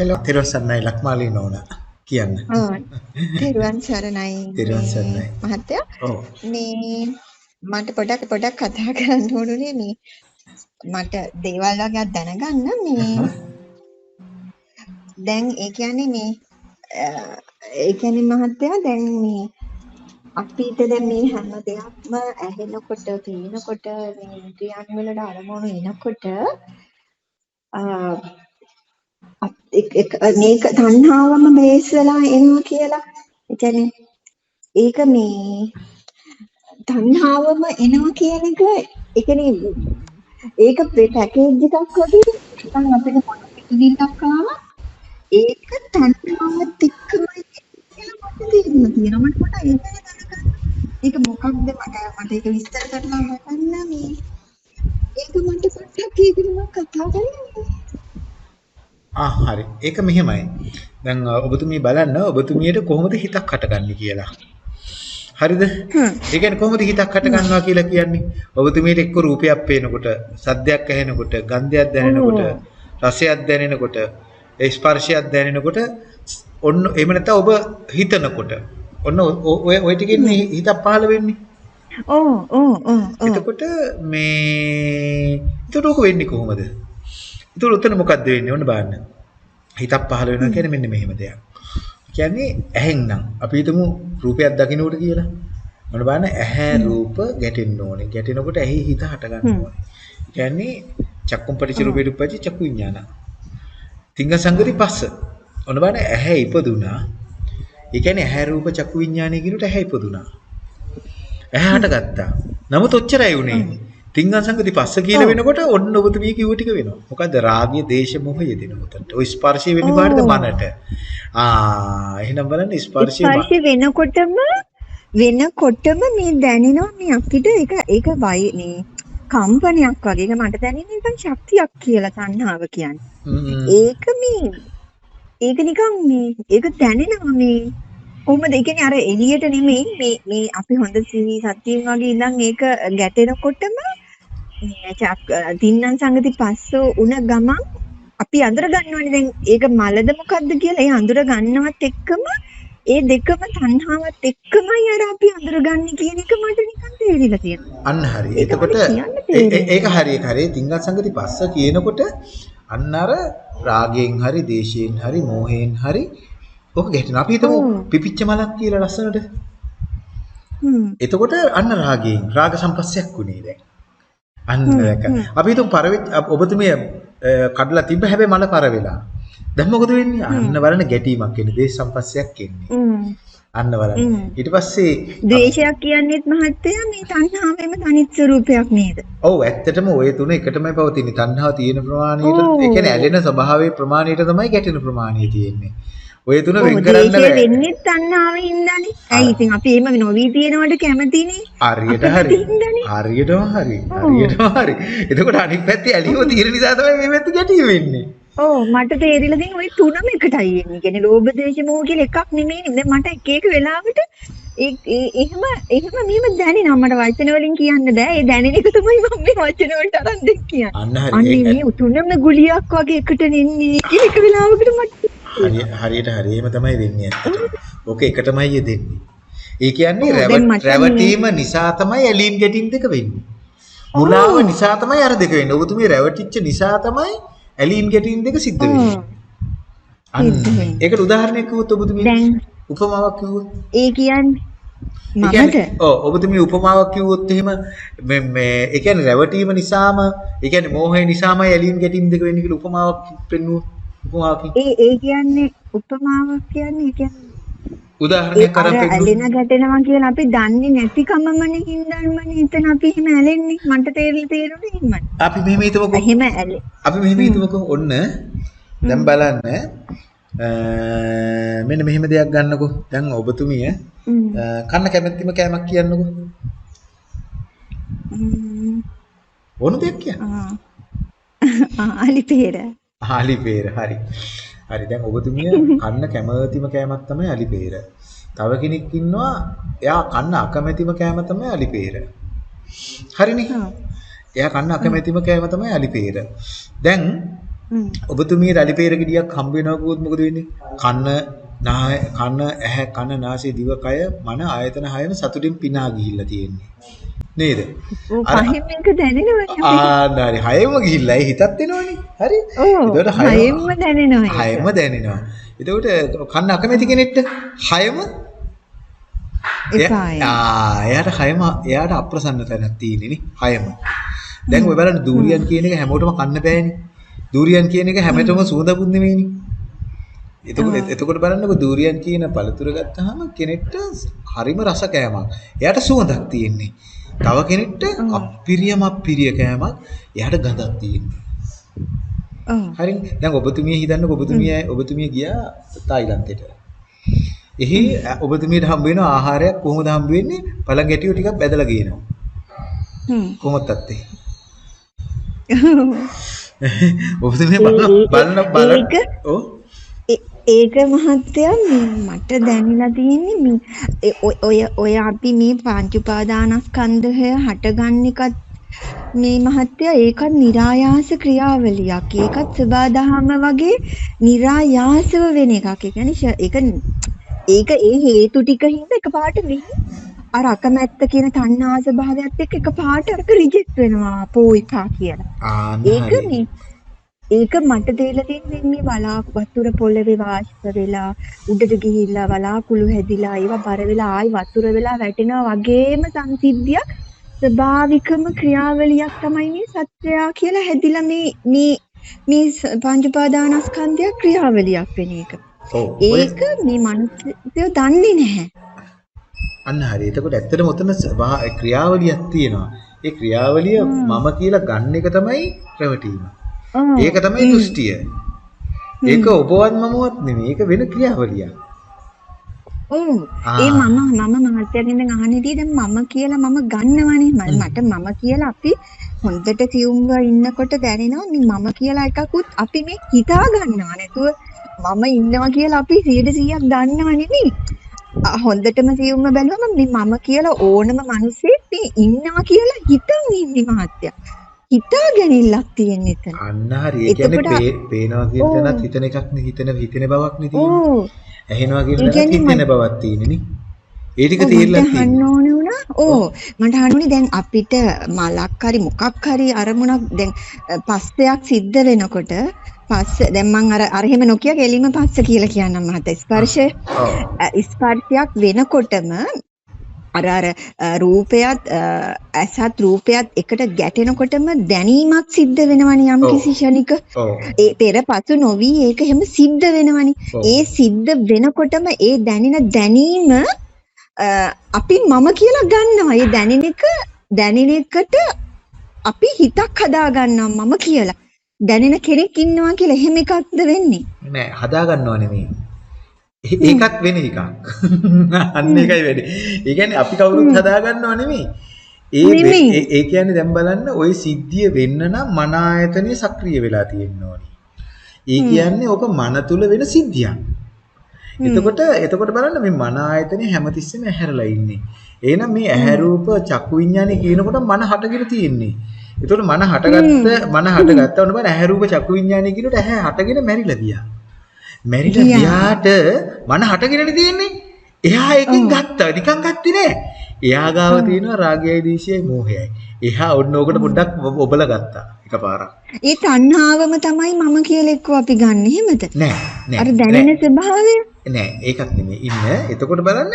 Hello තිරුවන් සරණයි ලක්මාලී නෝන කියන්න. ඔව්. තෙරුවන් සරණයි. තෙරුවන් සරණයි. මහත්තයා ඔව්. මේ මට පොඩක් පොඩක් කතා කරන්න ඕනුනේ මේ මට දේවල් වගේක් දැනගන්න මේ දැන් ඒ කියන්නේ මේ ඒ කියන්නේ මහත්තයා දැන් මේ අපිට දැන් මේ හැම දෙයක්ම ඇහෙනකොට පේනකොට මේ ඉන්ද්‍රියන් වලට අරමුණු එනකොට මේක තණ්හාවම බේස් වෙලා එනවා කියලා. ඒ කියන්නේ ඒක මේ තණ්හාවම එනවා කියන එක ඒ කියන්නේ ඒක පැකේජ් එකක් වගේ නිකන් අපිට මොන පිටුදින්නක් ආවා ඒක තණ්හාවත් එක්කමයි කියලා මට තේරෙන්න තියෙනවා මට මට ඒක දැනගන්න ඒක මොකක්ද මට මට ඒක විස්තර කරලා හදන්න මේ ඒක මට පොඩ්ඩක් ඒක මම කතා කරන්න ආ හරි. ඒක මෙහෙමයි. දැන් අ, ඔබතුමිය බලන්න ඔබතුමියට කොහොමද හිතක් හටගන්නේ කියලා. හරිද? ඒ කියන්නේ කොහොමද හිතක් හටගන්නවා කියලා කියන්නේ? ඔබතුමියට එක්ක රූපයක් පේනකොට, සද්දයක් ඇහෙනකොට, ගන්ධයක් දැනෙනකොට, රසයක් දැනෙනකොට, ස්පර්ශයක් දැනෙනකොට ඔන්න එහෙම නැත්නම් ඔබ හිතනකොට ඔන්න ඔය ඔය ටිකෙන් හිතක් පහළ වෙන්නේ. ඕ ඕ ඕ එතකොට මේ එතකොට ඔක වෙන්නේ කොහොමද? එතකොට උතන මොකද්ද වෙන්නේ? ඔන්න බලන්න. හිතක් පහළ වෙනවා කියන්නේ මෙන්න මෙහෙම දෙයක්. කියන්නේ ඇහෙන් නම් අපි හිතමු රූපයක් දකින්නකොට කියලා. මොන බලන්න ඇහැ රූප ගැටෙන්න ඕනේ. ගැටෙනකොට ඇහි හිත හට ගන්න ඕනේ. කියන්නේ චක්කුම් පටිච්ච රූපේ දුප්පච්ච චක්කු විඥාන. තිංග සංගති පස්ස. ඔන්න බලන්න ඇහැ ඉපදුනා. ඒ කියන්නේ ඇහැ රූප චක්කු විඥානය කියනට ඇහැ ඉපදුනා. ඇහැ හටගත්තා. නමුත් ඔච්චරයි උනේ. තිංග සංගති පස්ස කියලා වෙනකොට ඔන්න ඔබතුමිය කිව්ව ටික වෙනවා. මොකද්ද රාගය, දේශ, මොහය දෙන උතන්ට. ඔය ස්පර්ශය වෙන්නේ කාටද මනට. ආ එහෙනම් බලන්න ස්පර්ශය ම- ස්පර්ශ වෙනකොටම වෙනකොටම මේ දැනෙනවා මේ අපිට ඒක ඒක වයි මේ කම්පනයක් වගේ ඒක මට දැනෙන්නේ නිකන් ශක්තියක් කියලා තණ්හාව කියන්නේ. ඒක මේ ඒක නිකන් මේ ඒක දැනෙනවා මේ කොහොමද ඒ කියන්නේ අර එළියට නෙමෙයි මේ මේ අපි හොඳ සිහි සත්‍යයෙන් වගේ ඉඳන් ඒක ගැටෙනකොටම තින්නම් සංගති පස්සෝ උන ගමන් අපි අඳුර ගන්නවනේ දැන් ඒක මලද මොකද්ද කියලා ඒ අඳුර ගන්නවත් එක්කම ඒ දෙකම තණ්හාවත් එක්කමයි අර අපි අඳුරගන්නේ කියන එක මට නිකන් තේරිලා තියෙනවා. අන්න හරි. එතකොට ඒක හරි ඒක හරි. තිංග සංගති පස්ස කියනකොට අන්න අර රාගයෙන් හරි, දේශයෙන් හරි, මෝහයෙන් හරි ඔක ගැටෙනවා. අපි හිතමු. පිපිච්ච මලක් කියලා ලස්සනට. හ්ම්. එතකොට අන්න රාගයෙන් රාග සම්පස්සයක් උනේ දැන්. අන්න දැක. අපි හිතමු පරවෙච්ච ඔබතුමිය කඩලා තිබ්බ හැබැයි මල පර වෙලා. දැන් මොකද වෙන්නේ? අන්න බලන්න ගැටීමක් එන්නේ. දේශ සම්පස්සයක් එන්නේ. අන්න බලන්න. ඊට පස්සේ ද්වේෂයක් කියන්නේත් මහත්තයා මේ තණ්හාවෙම තනිත් ස්වරූපයක් නේද? ඔව් ඇත්තටම ওই තුන එකටමයි පවතින්නේ. තණ්හාව තියෙන ප්‍රමාණයට. ඒ කියන්නේ ඇලෙන ස්වභාවයේ ප්‍රමාණයට තමයි ගැටෙන ප්‍රමාණය තියෙන්නේ. ඔය තුන වෙන් කරන්න බෑ. වෙන්නේ තණ්හාවෙන් හින්දානේ. ඇයි ඉතින් අපි එහෙම නොවී තියෙනවට කැමතිනේ. හරියට හරි. හරියටම හරි. හරියටම හරි. එතකොට අනිත් පැත්තේ ඇලියෝ තියෙන නිසා තමයි මේ පැත්තේ ගැටීම වෙන්නේ. ඔව් මට තේරිලා තියෙන ওই තුනම එකටයි එන්නේ. කියන්නේ ලෝභ දේශ මොහ කියලා එකක් නෙමෙයි. දැන් මට එක එක වෙලාවට එහෙම එහෙම මෙහෙම දැනෙනවා මට වචන වලින් කියන්න බෑ. ඒ දැනෙන එක තමයි මම මේ වචන වලට අරන් දෙක් කියන්නේ. අන්න හරි. අනේ ඒක- මේ තුනම ගුලියක් වගේ එකට නෙන්නේ එක වෙලාවකට මට හරියට හරි. එහෙම තමයි වෙන්නේ ඇත්තටම. ඕක එකටමයි යෙදෙන්නේ. ඒ කියන්නේ රැවටීම නිසා තමයි ඇලීම් ගැටීම් දෙක වෙන්නේ. මුලාව නිසා තමයි අර දෙක වෙන්නේ. ඔබතුමිය රැවටිච්ච නිසා තමයි ඇලීම් ගැටීම් දෙක සිද්ධ වෙන්නේ. අන්න. ඒකට උදාහරණයක් කිව්වොත් ඔබතුමිය දැන් උපමාවක් කිව්වොත් ඒ කියන්නේ මමද ඔව් ඔබතුමිය උපමාවක් කිව්වොත් එහෙම මේ මේ ඒ කියන්නේ රැවටීම නිසාම ඒ කියන්නේ මෝහය නිසාමයි ඇලීම් ගැටීම් දෙක වෙන්නේ කියලා උපමාවක් පෙන්නුවොත් උපමාවකින් ඒ ඒ කියන්නේ උපමාවක් කියන්නේ කියන්නේ උදාහරණයක් අර අරන් පෙන්නුවොත් ඇලෙන ගැටෙනවා කියලා අපි දන්නේ නැතිකමමනේ හින්දාමනේ එතන අපි එහෙම ඇලෙන්නේ මට තේරෙලා තේරුනේ එහෙමයි. අපි මෙහෙම හිතමුකෝ. එහෙම ඇලෙ. අපි මෙහෙම හිතමුකෝ. ඔන්න දැන් බලන්න. මෙන්න මෙහෙම දෙයක් ගන්නකෝ. දැන් ඔබතුමිය කන්න කැමැතිම කෑමක් කියන්නකෝ. ඕන දෙයක් කියන්න. ආ. ආ, අලි පෙර. ආලි peer හරි. හරි දැන් ඔබතුමිය කන්න කැමතිම කෑමක් තමයි අලි peer. තව කෙනෙක් ඉන්නවා එයා කන්න අකමැතිම කෑම තමයි අලි peer. හරිනේ? එයා කන්න අකමැතිම කෑම තමයි අලි peer. දැන්. ඔබතුමිය peer ගෙඩියක් හම්බ වෙනවා කිව්වොත් මොකද වෙන්නේ? කන්න නාය කන ඇහැ කන නාසය දිව කය මන ආයතන හයම සතුටින් පිනා ගිහිල්ලා තියෙන්නේ. නේද? ඔව් අර- පහෙන් මේක දැනෙනවනේ. ආ හරි හයම ගිහිල්ලා ඒ හිතත් එනවනේ. හරි? එතකොට හයම දැනෙනවා. හයම දැනෙනවා. එතකොට කන්න අකමැති කෙනෙක්ට හයම. ආ එයාට හයම එයාට අප්‍රසන්න තැනක් තියෙන්නේ නේ හයම. දැන් ඔය බලන්න දූරියන් කියන එක හැමෝටම කන්න බෑනේ. දූරියන් කියන එක හැමතෙම සුවඳකුත් නෙමෙයිනේ. එතකොට එතකොට බලන්නකො දූරියන් කියන පළතුර ගත්තාම කෙනෙක්ට හරිම රස කෑමක්. එයාට සුවඳක් තියෙන්නේ. තව කෙනෙක්ට අප්පිරියම අප්පිරිය කෑමක්. එයාට ගඳක් තියෙන්නේ. ඔව්. හරිනේ. දැන් ඔබතුමිය හිතන්නකො ඔබතුමිය ඔබතුමිය ගියා තායිලන්තෙට. එහි ඔබතුමියට හම්බ වෙන ආහාරයක් කොහොමද හම්බ වෙන්නේ? පළඟ ගැටියෝ ටිකක් බැදලා ගේනවා. හ්ම්. කොහොමද තත්ත්වේ? ඔබතුමිය බලන බලන ඔව් ඒක මහත්තයා මට දැනලා තියෙන්නේ මේ ඔය ඔය අපි මේ පංච උපාදානස්කන්ධය හටගන්න එකත් මේ මහත්තයා ඒකත් નિરાයාස ක්‍රියාවලියක්. ඒකත් සබදාහම වගේ નિરાයාසව වෙන එකක්. ඒ කියන්නේ ඒක ඒක ඒ හේතු ටික හින්දා එකපාරට මෙහි අර අකමැත්ත කියන තණ්හා ස්වභාවයත් එක්ක එකපාරට අරක රිජෙක්ට් වෙනවා පෝයිකා කියලා. ඒක මේ ඒක මට තේරලා තියෙන්නේ මේ වලා වතුර පොළවේ වාෂ්ප වෙලා උඩට ගිහිල්ලා වලාකුළු හැදිලා ඒවා බර වෙලා ආයි වතුර වෙලා වැටෙනවා වගේම සංසිද්ධියක් ස්වභාවිකම ක්‍රියාවලියක් තමයි මේ සත්‍යයා කියලා හැදිලා මේ මේ මේ පංච උපාදානස්කන්ධය ක්‍රියාවලියක් වෙන එක. ඒක මේ මිනිස්සු දන්නේ නැහැ. අන්න හරි. එතකොට ඇත්තටම උතන ක්‍රියාවලියක් තියෙනවා. ඒ ක්‍රියාවලිය මම කියලා ගන්න එක තමයි රැවටීම. ඒක තමයි දෘෂ්ටිය. ඒක ඔබවත් මමවත් නෙමෙයි. ඒක වෙන ක්‍රියාවලියක්. ඔව්. ඒ මම මම මහත්තයාගෙන් අහන්නේදී දැන් මම කියලා මම ගන්නවනේ මට මම කියලා අපි හොඳට සියුම්ව ඉන්නකොට දැනෙනවා මේ මම කියලා එකකුත් අපි මේ හිතා ගන්නවා නැතුව මම ඉන්නවා කියලා අපි 100%ක් දන්නව නෙමෙයි හොඳටම සියුම්ව බැලුවම මේ මම කියලා ඕනම මිනිස්සෙක් මේ ඉන්නවා කියලා හිතන් ඉන්නේ මහත්තයා හිතාගෙනILLක් තියෙන එතන අන්න හරි. ඒ කියන්නේ පේනවා කියන ඔව්. තැනත් හිතන එකක් නේ හිතන හිතෙන බවක් නේ තියෙන්නේ. ඕ ඇහෙනවා කියන තැනත් හිතෙන මම- බවක් තියෙන්නේ නේ. ඒ ටික ඔව්, තේරලා තියෙනවා. ඕ මට අහන්න දැන් අපිට මලක් හරි මොකක් හරි අරමුණක් දැන් පස්සයක් සිද්ධ වෙනකොට පස්ස දැන් මං අර අර එහෙම නොකිය කෙලින්ම පස්ස කියලා කියන්නම් මහත්තයා ස්පර්ශය ඔව්. ස්පර්ශයක් වෙනකොටම අර අර රූපයත් ඇසත් රූපයත් එකට ගැටෙනකොටම දැනීමක් සිද්ධ වෙනවනේ යම්. කිසි ක්ෂණික ඔව්. ඒ පෙරපසු නොවි ඒක එහෙම සිද්ධ වෙනවනේ. ඒ සිද්ධ වෙනකොටම ඒ දැනෙන දැනීම අපි මම කියලා ගන්නවා. ඒ දැනෙන එක දැනෙන එකට අපි හිතක් හදා ගන්නවා මම කියලා. දැනෙන කෙනෙක් ඉන්නවා කියලා එහෙම එකක්ද වෙන්නේ? නෑ හදා ගන්නව නෙමෙයි. ඒකත් වෙන එකක්. අන්න ඒකයි වෙන්නේ. ඒ කියන්නේ අපි කවුරුත් හදා ගන්නව නෙමෙයි. ඒ. ඒ- කියන්නේ දැන් බලන්න ওই සිද්ධිය වෙන්න නම් මන ආයතනය සක්‍රිය වෙලා තියෙන්න ඕනේ. ඒ කියන්නේ ඕක මන තුල වෙන සිද්ධියක්. එතකොට එතකොට බලන්න මේ මන ආයතනය හැමතිස්සෙම ඇහැරලා ඉන්නේ. එහෙනම් මේ ඇහැ රූප චක්කු විඤ්ඤාණය කියනකොට මන හටගෙන තියෙන්නේ. එතකොට මන හටගත්ත මන හටගත්ත උන බලන්න ඇහැ රූප චක්කු විඤ්ඤාණය කියනකොට ඇහැ හටගෙන මැරිලා ගියා. මැරිලා ගියා. ගියාට මන හටගෙනනේ තියෙන්නේ. එහා එකෙන් ගත්තා. නිකන් ගත්තේ නෑ. එයා ගාව තියෙනවා රාගයයි දේශයයි මෝහයයි. එහා ඔන්න ඕකට පොඩ්ඩක් ඔබ- ඔබලා ගත්තා එකපාරක්. ඒ තණ්හාවම තමයි මම කියලා එක්ක අපි ගන්න එහෙමද? නෑ නෑ. අර. දැනෙන ස්වභාවය නෑ ඒකත් නෙමෙයි ඉන්න එතකොට බලන්න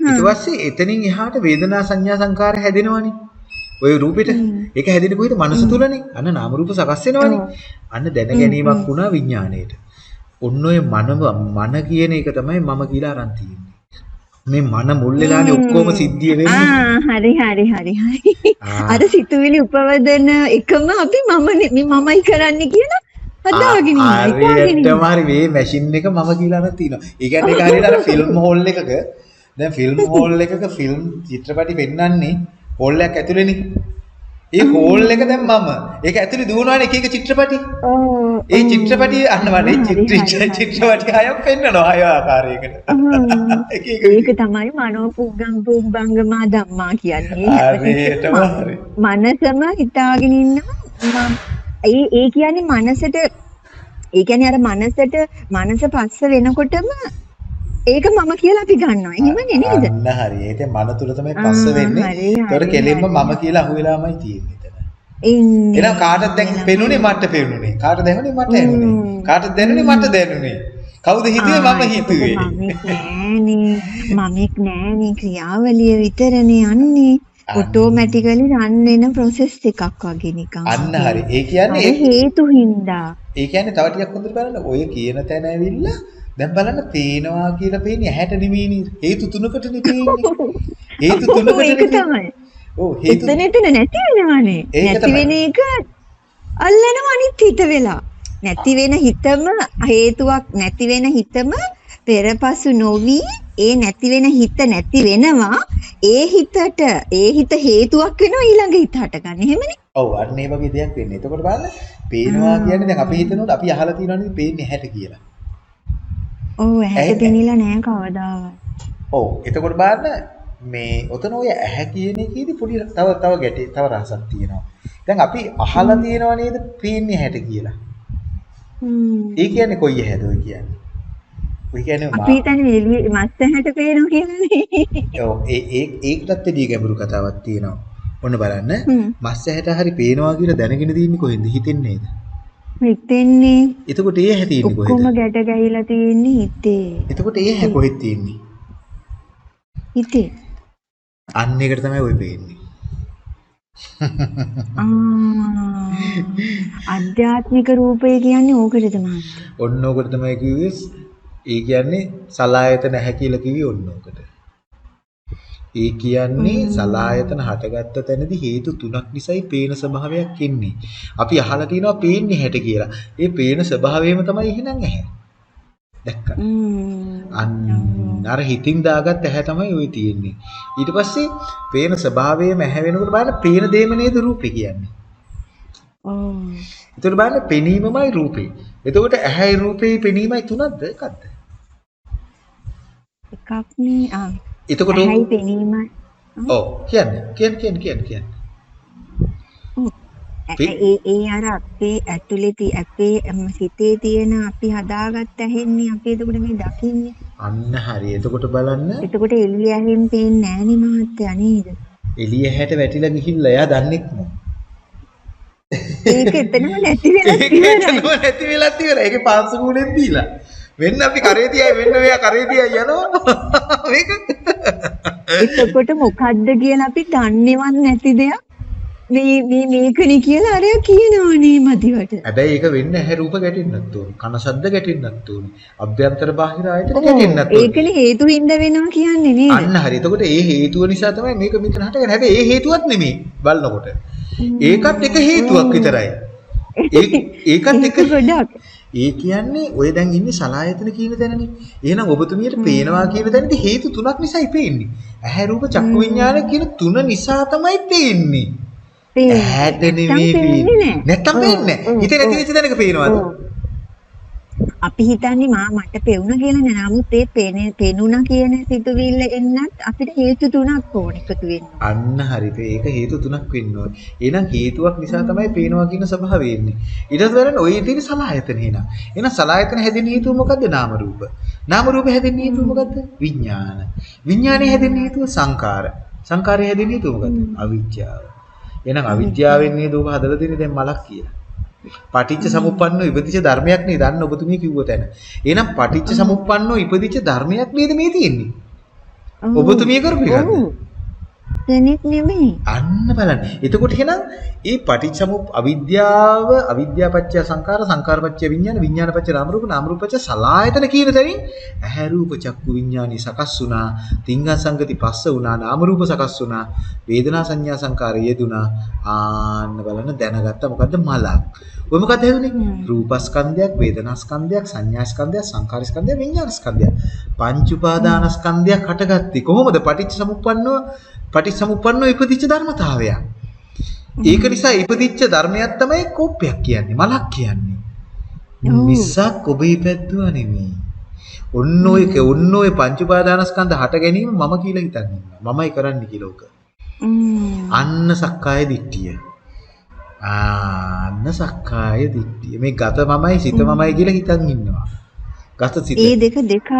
ඊට පස්සේ එතනින් එහාට වේදනා සංඥා සංකාර හැදෙනවනේ ඔය රූපෙට ඒක හැදෙන්නේ කොහෙද මනස තුලනේ අන්න නාම රූප සකස් වෙනවනේ අන්න දැන ගැනීමක් වුණා විඥාණයට ඔන්න ඔය මනම මන කියන එක තමයි මම කියලා අරන් තියෙන්නේ මේ මන මුල් වෙලානේ ඔක්කොම සිද්ධිය වෙන්නේ හරි හරි හරි හරි. අර සිතුවිලි උපවදන එකම අපි මම මේ මමයි කරන්නේ කියලා හදාගෙන ඉන්නවා. හරියටම. හරි මේ මැෂින් එක මම කියලා අරන් තිනවා. ඒ කියන්නේ ඒක හරියට අර ෆිල්ම් හෝල් එකක දැන් ෆිල්ම් හෝල් එකක ෆිල්ම් චිත්‍රපටි පෙන්වන්නේ හෝල් එකක් ඇතුලේනේ. ඒ හෝල් එක දැන් මම. ඒක ඇතුලේ දුවනවානේ එක එක චිත්‍රපටි. ඒ. චිත්‍රපටි අන්න වනේ හරි, හරි, චිත්‍ර. චිත්‍රපටි හයක් පෙන්වනවා හය ආකාරයකට. ඒක තමයි මනෝ පුග්ගම් පුබ්බංගමා ධම්මා කියන්නේ. හරියටම හරි. මනසම හිතාගෙන ඉන්නවා ඒ ඒ කියන්නේ මනසට ඒ කියන්නේ අර මනසට මනස පස්ස වෙනකොටම ඒක මම කියලා අපි ගන්නවා. එහෙමනේ නේද? අන්න හරි. ඒ කියන්නේ මන තුල තමයි පස්ස වෙන්නේ. ඒතකොට කෙලින්ම. මම කියලා අහුවෙලාමයි තියෙන්නේ. එහෙනම් කාටද දැන් පෙනුනේ මට පෙනුනේ. කාටද ඇහුනේ මට. හ්ම්. කාටද දැනුනේ මට දැනුනේ. කවුද හිතුවේ මම හිතුවේ. මමෙක් නෑනේ. මමෙක් නෑනේ ක්‍රියාවලිය විතරනේ යන්නේ. ඔටෝමැටිකලි රන් වෙන process එකක් වගේ නිකන්. අන්න හරි. ඒ කියන්නේ හේතු හින්දා. ඒ කියන්නේ තව ටිකක් හොඳට බලන්න ඔය කියන තැන ඇවිල්ලා දැන් බලන්න පේනවා කියලා පේන්නේ ඇහැට නෙමෙයි නේද? හේතු තුනකටනේ පේන්නේ. හේතු තුනකටනේ. තමයි. ඔව් හේතු එතන නැති වෙනවනේ. නැති. වෙන එක අල්ලනවා අනිත් හිත වෙලා. නැති වෙන හිතම හේතුවක් නැති වෙන හිතම පෙරපසු නොවි ඒ නැති වෙන හිත නැති වෙනවා ඒ හිතට ඒ හිත හේතුවක් වෙනවා ඊළඟ හිත හටගන්න. එහෙමනේ. ඔව් අන්න ඒ වගේ දෙයක් වෙන්නේ. එතකොට බලන්න පේනවා කියන්නේ දැන් අපි හිතනකොට අපි අහලා තියෙනවා නේද පේන්නේ ඇහැට කියලා. ඔව් ඇහැට පෙනිලා නෑ කවදාවත්. ඔව් එතකොට බලන්න මේ ඔතන ඔය ඇහැ කියන එකේදී පොඩි තව තව ගැටේ තව රහසක් තියෙනවා. දැන් අපි අහලා තියෙනවා නේද පේන්නේ ඇහැට කියලා. හ්ම්. ඒ කියන්නේ කොයි ඇහැද ඔය කියන්නේ? ඔය කියන්නේ අපි හිතන්නේ මස් ඇහැට පේනවා කියලානේ. ඔව් ඒ ඒ ඒකටත් වැඩි ගැඹුරු කතාවක් තියෙනවා. ඔන්න බලන්න. මස් ඇහැට හරි පේනවා කියලා දැනගෙන දින්නේ කොහෙන්ද හිතෙන්නේ නේද? හිතෙන්නේ එතකොට ඒ ඇහැ තියෙන්නේ ඔක්කොම කොහෙද? ගැට ගැහිලා තියෙන්නේ හිතේ. එතකොට ඒ ඇහැ කොහෙද තියෙන්නේ? හිතේ. අන්න ඒකට තමයි ඔය පේන්නේ. අධ්‍යාත්මික රූපය කියන්නේ ඕකටද මහත්තයා? ඔන්න ඕකට තමයි කිව්වේ ඒ කියන්නේ සලායතන ඇහැ කියලා කිව්වේ ඔන්න ඕකට. ඒ කියන්නේ සලායතන හටගත්ත තැනදී හේතු තුනක් නිසායි පේන ස්වභාවයක් එන්නේ. අපි අහලා තියෙනවා පේන්නේ හැට කියලා. ඒ පේන ස්වභාවයම තමයි එහෙනම් ඇහැ. දැක්කා. අන්න අර හිතින් දාගත් ඇහැ තමයි ওই තියෙන්නේ. ඊට පස්සේ පේන ස්වභාවයම ඇහැ වෙනකොට බලන්න පේන දේම නේද රූපේ කියන්නේ. ඔව්. එතකොට බලන්න පෙනීමමයි රූපේ. එතකොට ඇහැයි රූපේ පෙනීමයි තුනක්ද එකක්ද? එකක් නේ ආ. එතකොට ඇහැයි පෙනීමයි. ඔව් කියන්න කියන්න කියන්න කියන්න කියන්න. ඒ ඒ අර අපේ ඇතුලේ අපේ හිතේ තියෙන අපි හදාගත්ත ඇහෙන්නේ අපි එතකොට මේ දකින්නේ. අන්න හරි. එතකොට බලන්න එතකොට එළිය ඇහෙන් පේන්නේ නෑනේ මහත්තයා නේද? එළිය හැට වැටිලා ගිහිල්ලා එයා දන්නෙත් නෑ. ඒක එතනම නැති වෙලා ඉවරයි. නැති වෙලත් ඉවරයි. ඒකේ පාංශු ගුණෙන් දීලා. වෙන්න අපි කරේ තියයි වෙන්න මෙයා කරේ තියයි යනවා. මේක එතකොට මොකද්ද කියලා අපි දන්නේවත් නැති දෙයක් මේ මේ මේකනේ කියලා අරයා කියනවනේ මදිවට. හැබැයි ඒක වෙන්න ඇහැ රූප ගැටෙන්නත් ඕනේ. කන ශබ්ද ගැටෙන්නත් ඕනේ. අභ්‍යන්තර බාහිර ආයතන ගැටෙන්නත් ඕනේ. ඒකනේ හේතු හින්දා වෙනවා කියන්නේ නේද? අන්න හරි. එතකොට ඒ හේතුව නිසා තමයි මේක මෙතන හටගන්නේ. හැබැයි ඒ හේතුවක් නෙමෙයි බලනකොට. ඒකත් එක හේතුවක් විතරයි. ඒ ඒකත් එක ගොඩක්. ඒ කියන්නේ ඔය දැන් ඉන්නේ සලායතන කියන තැනනේ. එහෙනම් ඔබතුමියට පේනවා කියන තැනදී හේතු තුනක් නිසායි පේන්නේ. ඇහැ රූප චක්කු විඤ්ඤාණ කියන තුන නිසා තමයි පේන්නේ. ඇහැට නෙමෙයි පේන්නේ. නැත්තම් පේන්නේ නැහැ. හිතේ නැති වෙච්ච තැනක පේනවද? ඔව්. අපි හිතන්නේ මා මට පෙවුණා කියලා නෑ. නමුත් ඒ පේන පෙනුණා කියන සිතුවිල්ල එන්නත් අපිට හේතු තුනක් ඕන එකතු වෙන්න. අන්න හරිද. ඒක හේතු තුනක් වෙන්න ඕනේ. එහෙනම් හේතුවක් නිසා තමයි පේනවා කියන ස්වභාවය එන්නේ. ඊට පස්සේ බලන්න ඔය තියෙන සලායතන එහෙනම්. එහෙනම් සලායතන හැදෙන හේතුව මොකද්ද? නාම රූප. නාම රූප හැදෙන හේතුව මොකද්ද? විඥාන. විඥානේ හැදෙන හේතුව සංකාර. සංකාරය හැදෙන හේතුව මොකද්ද? අවිජ්ජාව. එහෙනම් අවිජ්ජාවෙන් නේද ඔබ හදලා දෙන්නේ දැන් මලක් කියලා. පටිච්ච සමුප්පන්නෝ ඉපදිච්ච ධර්මයක් නේද? අන්න ඔබතුමිය කිව්ව තැන. එහෙනම් පටිච්ච සමුප්පන්නෝ ඉපදිච්ච ධර්මයක් නේද මේ තියෙන්නේ? ඔබතුමිය කරපු එකක්ද? ඔව්. කෙනෙක් නෙමෙයි. අන්න බලන්න. එතකොට එහෙනම් ඒ පටිච්චසමුප් අවිද්‍යාව අවිද්‍යාපච්චය සංකාර සංකාරපච්චය විඥාන විඥානපච්චය නාම රූප නාම රූපපච්චය සලායතන කියන තැනින් ඇහැ රූප චක්කු විඥානි සකස් වුණා. තිංග සංගති පස්ස වුණා. නාම රූප සකස් වුණා. වේදනා සංඥා සංකාර යෙදුණා. ආන්න බලන්න දැනගත්ත මොකද්ද මලක්. ඔය මොකද්ද හැදුනේ? රූපස්කන්ධයක්, වේදනාස්කන්ධයක්, සංඥාස්කන්ධයක්, සංකාරස්කන්ධයක්, විඥානස්කන්ධයක්. පංච උපාදානස්කන්ධයක් හටගත්තේ කොහොමද? පටිච්චසමුප්පන්නව පටිච්චසමුප්පන්නව ඉපදිච්ච ධර්මතාවයක්. ඒක නිසා ඉපදිච්ච ධර්මයක් තමයි කෝපයක් කියන්නේ මලක් කියන්නේ. මිසක් ඔබ ඉපැද්දුවා නෙමෙයි. ඔන්න ඔය ඔන්න ඔය පංච උපාදානස්කන්ධ හට ගැනීම මම කියලා හිතන්නේ. මමයි කරන්නේ කියලා. ම්ම්. අන්න සක්කාය දිට්ඨිය. ආන්න සක්කාය දිට්ඨිය. මේ ගත මමයි සිත මමයි කියලා හිතන් ඉන්නවා. ගත සිත. ඒ දෙක දෙකක්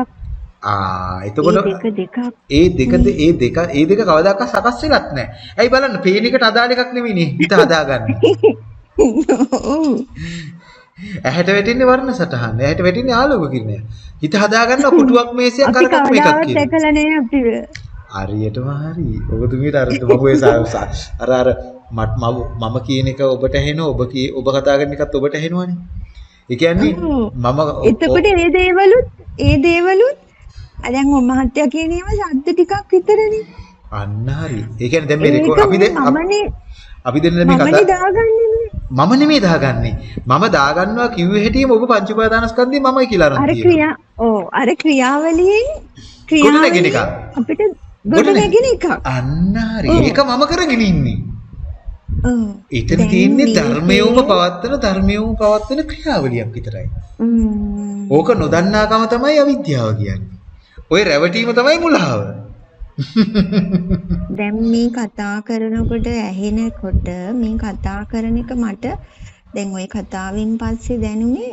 ආ ඒ එතකොට දෙක දෙකක් ඒ දෙකද ඒ දෙක ඒ දෙක කවදාකවත් සකස් වෙලත් නැහැ. ඇයි බලන්න පේන එකට අදාළ එකක් නෙවෙයිනේ හිත හදාගන්නේ. ඇහැට වැටෙන්නේ වර්ණ සටහන. ඇහැට වැටෙන්නේ ආලෝක කිරණය. හිත හදාගන්න කොටුවක් මේසයක් එකක් කවදාවත් කියනවා. හරියටම හරි. ඔබතුමීට අර මගුවේ සා- අර අර මට මම කියන එක ඔබට ඇහෙනවා ඔබ කී ඔබ කතා කරන එකත් ඔබට ඇහෙනවනේ. ඒ කියන්නේ. මම එතකොට ඒ දේවලුත් ඒ දේවලුත් දැන් ඔය මහත්තයා කියන ඒවා ශබ්ද ටිකක් විතරනේ අන්න හරි. ඒ කියන්නේ දැන් මේ රෙකෝඩ් අපි දැන් අප- දෙන්න මේ කතා දාගන්නේ මම නෙමෙයි දාගන්නේ. මම දාගන්නවා කිව්වේ හැටියෙම ඔබ පංච උපාදානස්කන්ධය මමයි කියලා අරන් අර තියෙනවා. ක්‍රියා ඕ අර ක්‍රියාවලියෙන් එකක්. අපිට ගොඩනැගෙන එකක් අන්න හරි. ඒක මම කරගෙන ඉන්නේ. එතන තියෙන්නේ ධර්මයෝම පවත්තන ධර්මයෝම පවත්තන ක්‍රියාවලියක් විතරයි. ඕක නොදන්නාකම තමයි අවිද්‍යාව කියන්නේ. ඔය රැවටීම තමයි මුලාව. දැන් මේ කතා කරනකොට ඇහෙනකොට මේ කතා කරන එක මට දැන් ওই කතාවෙන් පස්සේ දැනුනේ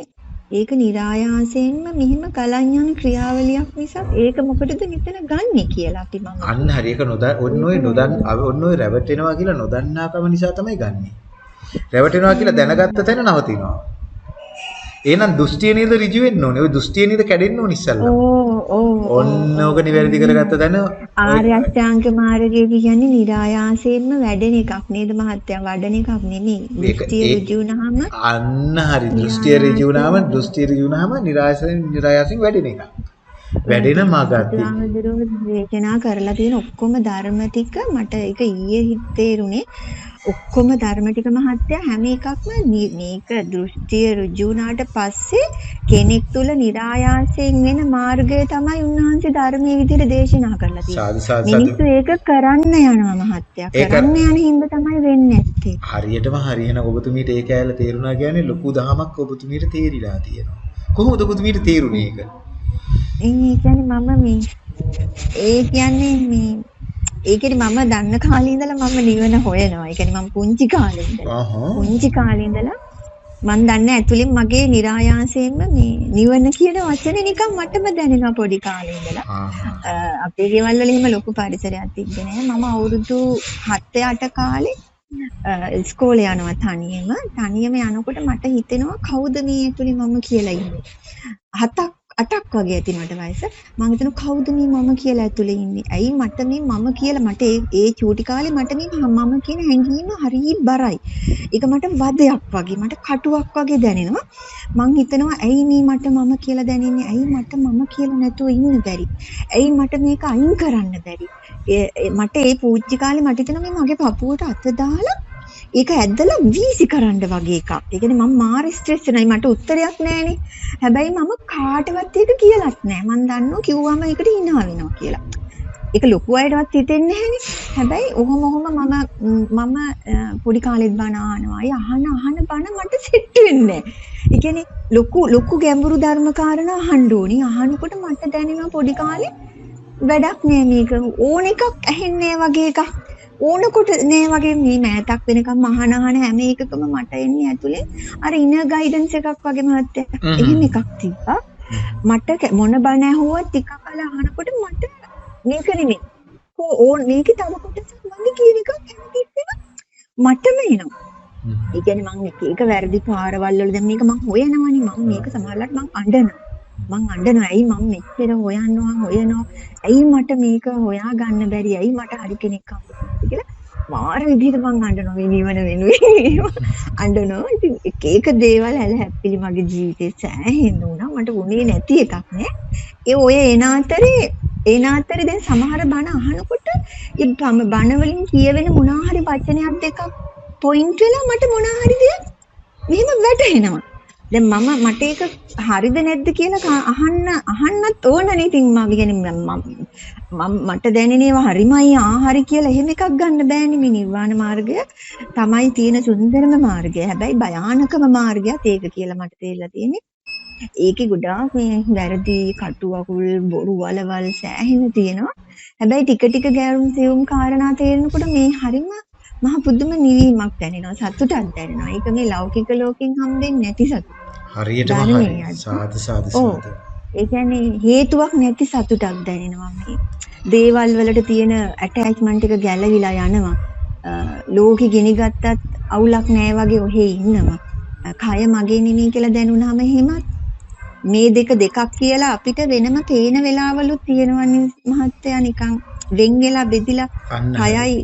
ඒක નિરાයාසයෙන්ම මෙහිම ගලන් යන ක්‍රියාවලියක් නිසා ඒක මොකටද මෙතන ගන්නෙ කියලා අපි මම අන්න හරි ඒක නොදන් ඔන්න ඔය නොදන් ඔන්න ඔය රැවටෙනවා කියලා නොදන්නාකම නිසා තමයි ගන්නෙ. රැවටෙනවා කියලා දැනගත්ත තැන නවතිනවා. එහෙනම් දෘෂ්ටිය නේද ඍජු වෙන්න ඕනේ. ওই දෘෂ්ටිය නේද කැඩෙන්න ඕනේ ඉස්සල්ලා. ඕ ඕ ඔන්න ඕක නිවැරදි කරගත්ත දැන ආර්ය අෂ්ටාංග මාර්ගය කියන්නේ નિરાයාසයෙන්ම වැඩෙන එකක් නේද මහත්තයා? වඩන එකක් නෙමෙයි. දෘෂ්ටිය ඍජු වුණාම අන්න හරි. දෘෂ්ටිය ඍජු වුණාම දෘෂ්ටිය ඍජු වුණාම નિરાයාසයෙන් નિરાයාසයෙන් වැඩෙන එකක්. වැඩෙන මාගාති. දේශනා කරලා තියෙන ඔක්කොම ධර්ම ටික මට ඒක ඊයේ හිතේරුනේ ඔක්කොම ධර්ම ටික මහත්තයා හැම එකක්ම මේක දෘෂ්ටිය ඍජු වුණාට පස්සේ කෙනෙක් තුල નિરાයාසයෙන් වෙන මාර්ගය තමයි උන්වහන්සේ ධර්මයේ විදිහට දේශනා කරලා තියෙන්නේ. මිනිස්සු ඒක කරන්න යනවා මහත්තයා. ඒක- කරන්න යන හින්දා තමයි වෙන්නේ නැත්තේ. හරියටම හරියන ඔබතුමීට ඒ කෑල්ල තේරුණා කියන්නේ ලොකු දහමක් ඔබතුමීට තේරිලා තියෙනවා. කොහොමද ඔබතුමීට තේරුනේ ඒක? ඒ කියන්නේ මම මේ ඒ කියන්නේ මේ ඒ කියන්නේ මම දන්න කාලේ ඉඳලා මම නිවන හොයනවා. ඒ කියන්නේ මම පුංචි කාලේ ඉඳලා. පුංචි කාලේ ඉඳලා මම දන්නේ ඇතුලෙන් මගේ નિરાයාසයෙන්ම මේ නිවන කියන වචනේ නිකන් මටම දැනෙනවා පොඩි කාලේ ඉඳලා. අපේ ගෙවල් වල එහෙම ලොකු පරිසරයක් තිබ්බේ නෑ. මම අවුරුදු 7 8 කාලේ ඉස්කෝලේ යනවා තනියම. තනියම යනකොට මට හිතෙනවා කවුද මේ ඇතුලේ මම කියලා ඉන්නේ. හතක් අටක් වගේ ඇති මට වයස. මම හිතනවා කවුද මේ මම කියලා ඇතුලේ ඉන්නේ. ඇයි මට මේ මම කියලා මට ඒ ඒ චූටි කාලේ මට මේ මම කියන හැඟීම හරිය බරයි. ඒක මට වදයක් වගේ මට කටුවක් වගේ දැනෙනවා. මං හිතනවා ඇයි මේ මට මම කියලා දැනෙන්නේ? ඇයි මට මම කියලා නැතුව ඉන්න බැරි? ඇයි මට මේක අයින් කරන්න බැරි? ඒ- ඒ- මට ඒ පූජ්‍ය කාලේ මට හිතෙනවා මේ මගේ පපුවට අත දාලා ඒක ඇද්දලා වීසි කරන්න වගේ එකක්. ඒ කියන්නේ මම මාර ස්ට්‍රෙස් වෙනයි මට උත්තරයක් නැහැනේ. හැබැයි මම කාටවත් ඒක කියලත් නැහැ. මං දන්නවා කිව්වම ඒකට hina වෙනවා කියලා. ඒක ලොකු අයටවත් හිතෙන්නේ නැහැනේ. හැබැයි ඔහොම ඔහොම මම ම්, මම අ, පොඩි කාලෙත් බණ අහනවා. අය අහන අහන බණ මට සෙට් වෙන්නේ නැහැ. ඒ කියන්නේ ලොකු ලොකු ගැඹුරු ධර්ම කාරණා අහන්න ඕනි. අහනකොට මට දැනෙනවා පොඩි කාලේ වැඩක් නෑ මේක. ඕන එකක් ඇහෙන්නේ නෑ වගේ එකක්. ඕනකොට නෑ වගේ මේ මෑතක් වෙනකම් අහන හැම එකකම මට එන්නේ ඇතුලේ අර ඉනර් ගයිඩන්ස් එකක් වගේ මහත්තයා. හ්ම්. එහෙම එකක් තිබ්බා. මට මොන බණ ඇහුවත් ටිකක් කල අහනකොට මට මේක නෙමෙයි. ඕ ඕන් මේකේ තව කොටසක් වගේ කියන එකක් හැමතිස්සෙම මටම එනවා. ඒ කියන්නේ මම එක එක වැරදි පාරවල් වල දැන් මේක මම හොයනවනේ මම මේක සමහරවිට මම අඬනවා. මං අඬනවා. ඇයි මම මෙච්චර හොයනවා හොයනවා. ඇයි මට මේක හොයා ගන්න බැරි? ඇයි මට හරි කෙනෙක් හම්බුනේ කියලා මාර විදිහට මං අඬනවා මේ නිවන වෙනුවෙන්. අඬනවා. ඉතින් එක එක දේවල් ඇල හැප්පිලි මගේ ජීවිතේ සෑහෙන්න වුණා. මට වුණේ නැති එකක් නෑ. ඒ ඔය එන අතරේ එන අතරේ දැන් සමහර බණ අහනකොට ඒ බම- බණ වලින් කියවෙන මොනවා හරි වචනයක් දෙකක් පොයින්ට් වෙලා මට මොනවා හරි දෙයක් මෙහෙම වැටහෙනවා. දැන් මම මට ඒක හරිද නැද්ද කියලා කා- අහන්න අහන්නත් ඕනනේ ඉතින් මම කියන්නේ මම මම මට දැනෙන ඒවා හරිමයි ආ හරි කියලා එහෙම එකක් ගන්න බෑනේ මේ නිර්වාණ මාර්ගය තමයි තියෙන සුන්දරම මාර්ගය. හැබැයි භයානකම මාර්ගයත් ඒක කියලා මට තේරලා තියෙන්නේ. ඒකේ ගොඩාක් මේ වැරදි කටු අකුල් බොරු වලවල් සෑහෙන තියෙනවා. හැබැයි ටික ටික ගැරුම් සියුම් කාරණා තේරෙනකොට මේ හරිම මහ පුදුම නිවීමක් දැනෙනවා සතුටක් දැනෙනවා. ඒක මේ ලෞකික ලෝකෙන් හම්බෙන්නේ නැති සතුට. හරියටම හරි. සාදු සාදු. සාදු. ඒ කියන්නේ හේතුවක් නැති සතුටක් දැනෙනවා මේ. දේවල් වලට තියෙන ඇටැච්මන්ට් එක ගැලවිලා යනවා. ලෝකෙ ගිනිගත්තත් අවුලක් නෑ වගේ ඔහේ ඉන්නවා. කය මගේ නෙමෙයි කියලා දැනුණාම එහෙමත් මේ දෙක දෙකක් කියලා අපිට වෙනම පේන වෙලාවලුත් තියෙනවනේ මහත්තයා නිකන් වෙන් වෙලා බෙදිලා. කයයි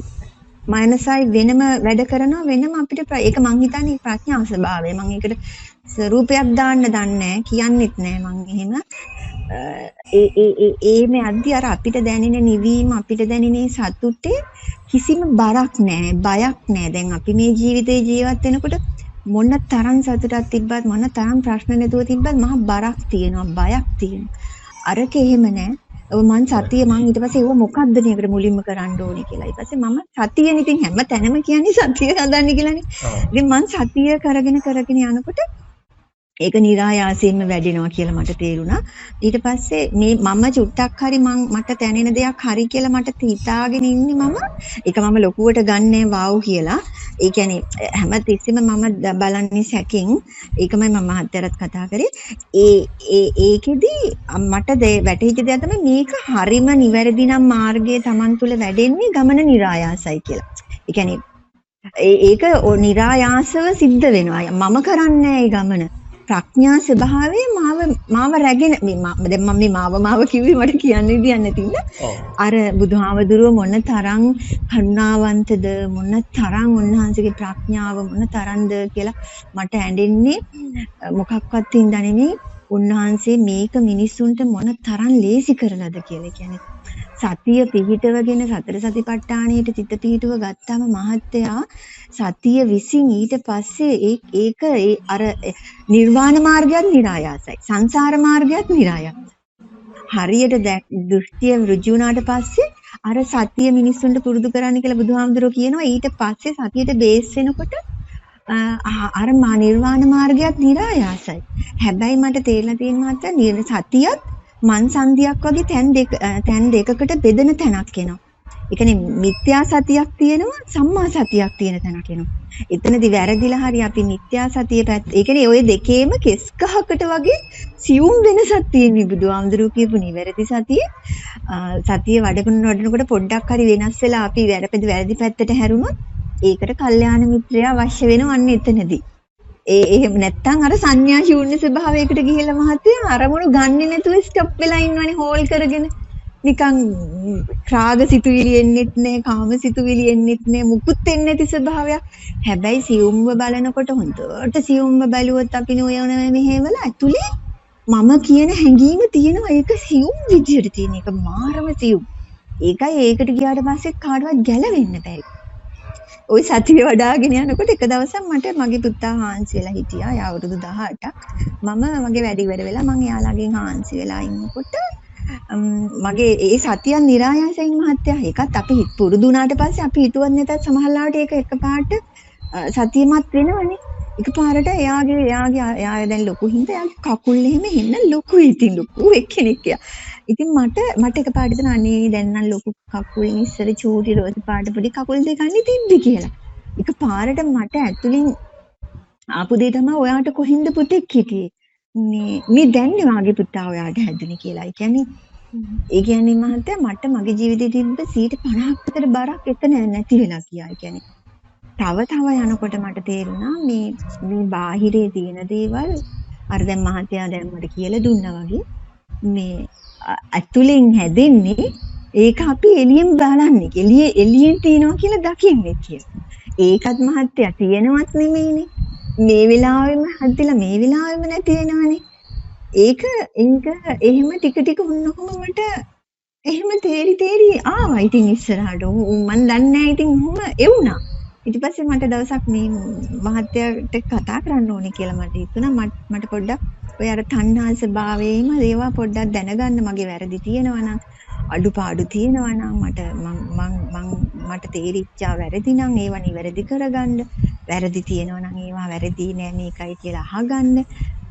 මනසයි වෙනම වැඩ කරනවා වෙනම අපිට ඒක මං හිතන්නේ ප්‍රඥා ස්වභාවය මං ඒකට ස්වරූපයක් දාන්න දන්නේ කියන්නෙත් නැහැ මං එහෙම. ඒ ඒ ඒ මේ අද්දි අර අපිට දැනෙන නිවීම අපිට දැනෙන සතුටේ කිසිම බරක් නැහැ බයක් නැහැ දැන් අපි මේ ජීවිතේ ජීවත් වෙනකොට මොන තරම් සතුටක් තිබ්බත් මොන තරම් ප්‍රශ්න නැතුව තිබ්බත් මහ බරක් තියෙනවා බයක් තියෙනවා. අරක එහෙම නැහැ ඔව් මං සතිය මං ඊට පස්සේ ඒව මොකද්ද මේකට මුලින්ම කරන්න ඕනේ කියලා. ඊට පස්සේ මම සතියනේ ඉතින් හැම තැනම කියන්නේ සතිය හදන්න කියලානේ. ඉතින් මං සතිය කරගෙන කරගෙන යනකොට ඒක નિરાයාසයෙන්ම වැඩෙනවා කියලා මට තේරුණා. ඊට පස්සේ මේ මම චුට්ටක් හරි මං මට දැනෙන දෙයක් හරි කියලා මට හිතාගෙන ඉන්නේ මම. ඒක මම ලොකුවට ගන්නෑ වාව් කියලා. ඒ කියන්නේ හැම තිස්සෙම මම බලන්නේ සැකෙන්. ඒකමයි මම මහත්තරත් කතා කරේ. ඒ ඒ ඒකෙදි මට වැටහිච්ච දෙයක් තමයි මේක හරිම නිවැරදි නම් මාර්ගයේ Taman තුල වැඩෙන්නේ ගමන નિરાයාසයි කියලා. ඒ කියන්නේ ඒක නිරායාසව සිද්ධ වෙනවා. මම කරන්නේ ඒ ගමන. ප්‍රඥා ස්වභාවය මාව මාව රැගෙන දැන් මම මේ මාව මාව කිව්වේ මට කියන්න විදියක් ඔව්. අර බුදුහාමුදුරුව මොන තරම් කරුණාවන්තද මොන තරම් උන්වහන්සේගේ ප්‍රඥාව මොන තරම්ද කියලා මට ඇඬෙන්නේ මොකක්වත් හින්දා නෙමෙයි උන්වහන්සේ මේක මිනිස්සුන්ට මොන තරම් ලේසි කරලාද කියලා. කියන්නේ සතිය පිහිටවගෙන සතර සතිපට්ඨාණයට චිත්ත පිහිටුව ගත්තාම මහත්තයා සතිය විසින් ඊට පස්සේ ඒක ඒ අර නිර්වාණ මාර්ගයත් નિરાයාසයි. සංසාර මාර්ගයත් નિરાයාසයි. හරියට දෘෂ්ටිය ඍජු වුණාට පස්සේ අර සතිය මිනිස්සුන්ට පුරුදු කරන්න කියලා බුදුහාමුදුරුවෝ කියනවා ඊට පස්සේ සතියට බේස් වෙනකොට අර මා නිර්වාණ මාර්ගයත් નિરાයාසයි. හැබැයි මට තේරලා තියෙන මත සතියත් මන් සංදියක් වගේ තැන් දෙක අ, තැන් දෙකකට බෙදෙන තැනක් එනවා. ඒ කියන්නේ මිත්‍යා සතියක් තියෙනවා සම්මා සතියක් තියෙන තැනක් එනවා. එතනදි වැරදිලා හරි අපි මිත්‍යා සතිය පැත්ත. ඒ කියන්නේ ওই දෙකේම කෙස් ගහකට වගේ සියුම් වෙනසක් තියෙනවා බුදුහාමුදුරුවෝ කියපු නිවැරදි සතිය. අ, සතිය වඩගෙන වඩනකොට පොඩ්ඩක් හරි වෙනස් වෙලා අපි වැරපෙද වැරදි පැත්තට හැරුණොත් ඒකට කල්යාණ මිත්‍රයා අවශ්‍ය වෙනව අන්න එතනදී. ඒ එහෙම නැත්තම් අර සංඥා ශූන්‍ය ස්වභාවයකට ගිහිල්ලා මහත්තයා අරමුණු ගන්නෙ නැතුව ස්ටොප් වෙලා ඉන්නවනේ හෝල් කරගෙන. නිකන් රාග සිතුවිලි එන්නෙත් නෑ කාම සිතුවිලි එන්නෙත් නෑ මුකුත් එන්නේ නැති ස්වභාවයක්. හැබැයි සියුම්ව බලනකොට හොඳට සියුම්ව බැලුවොත් අපි නොයන මෙහෙවල ඇතුලේ මම කියන හැඟීම තියෙනවා ඒක සියුම් විදියට තියෙන එක මාරම සියුම්. ඒකයි ඒකට ගියාට පස්සේ කාටවත් ගැලවෙන්න බෑ. ওই සතිය වඩාගෙන යනකොට එක දවසක් මට මගේ පුතා හාන්සි වෙලා හිටියා. එයා අවුරුදු 18ක්. මම මගේ වැඩි වැඩ වෙලා මම එයාලගෙන් හාන්සි වෙලා ඉන්නකොට මගේ ඒ සතියන් નિરાයාසයෙන් මහත්යා ඒකත් අපි පුරුදු වුණාට පස්සේ අපි හිතුවත් නැතත් සමහරවිට ඒක එකපාරට සතියමත් වෙනවනේ එකපාරට එයාගේ එයාගේ එයා දැන් ලොකු හින්දා එයාගේ කකුල් එහෙම හෙන්න ලොකු ඉතින් ලොකු එක්කෙනෙක් කියලා ඉතින් මට මට එකපාරට හිතුණා අනේ දැන් නම් ලොකු කකුල් ඉස්සර චූටි රෝස පාට පොඩි කකුල් දෙක අන්නේ තිබ්බි කියලා. එකපාරට මට ඇතුලින් ආපු දේ තමයි ඔයාට කොහින්ද පුතෙක් හිටියේ. මේ මේ දැන් නේ වාගේ පුතා ඔයාට හැදුනේ කියලා. ඒ කියන්නේ ඒ කියන්නේ මහත්තයා මට මගේ ජීවිතේ තිබ්බ 50ක් විතර බරක් එතන නැති වෙලා ගියා. ඒ කියන්නේ තව තව යනකොට මට තේරුණා මේ මේ බාහිරේ තියෙන දේවල් අර දැන් මහත්තයා දැන් මට කියලා දුන්නා වගේ මේ අ- ඇතුලෙන් හැදෙන්නේ ඒක අපි එළියෙන් බලන්නේ. එළිය එළියෙන් තියනවා කියලා දකින්නේ කියලා. ඒකත් මහත්තයා තියෙනවත් නෙමෙයිනේ. මේ වෙලාවෙම හදිලා මේ වෙලාවෙම නැති වෙනවනේ. ඒක ඒක එහෙම ටික ටික වුණොම මට එහෙම තේරි තේරි ආවා ඉතින් ඉස්සරහට. ඌ- ඌ මන් දන්නේ නැහැ ඉතින් ඔහොම එවුණා. ඊට පස්සේ මට දවසක් මේ මහත්තයාට කතා කරන්න ඕනේ කියලා මට හිතුණා. මට මට පොඩ්ඩක් ඔය අර තණ්හා ස්වභාවයේම ඒවා පොඩ්ඩක් දැනගන්න මගේ වැරදි තියෙනවා නම් අඩුපාඩු තියෙනවා නම් මට මං මං මං මට තේරිච්චා වැරදි නම් ඒවා නිවැරදි කරගන්න වැරදි තියෙනවා නම් ඒවා වැරදි නෑ මේකයි කියලා අහගන්න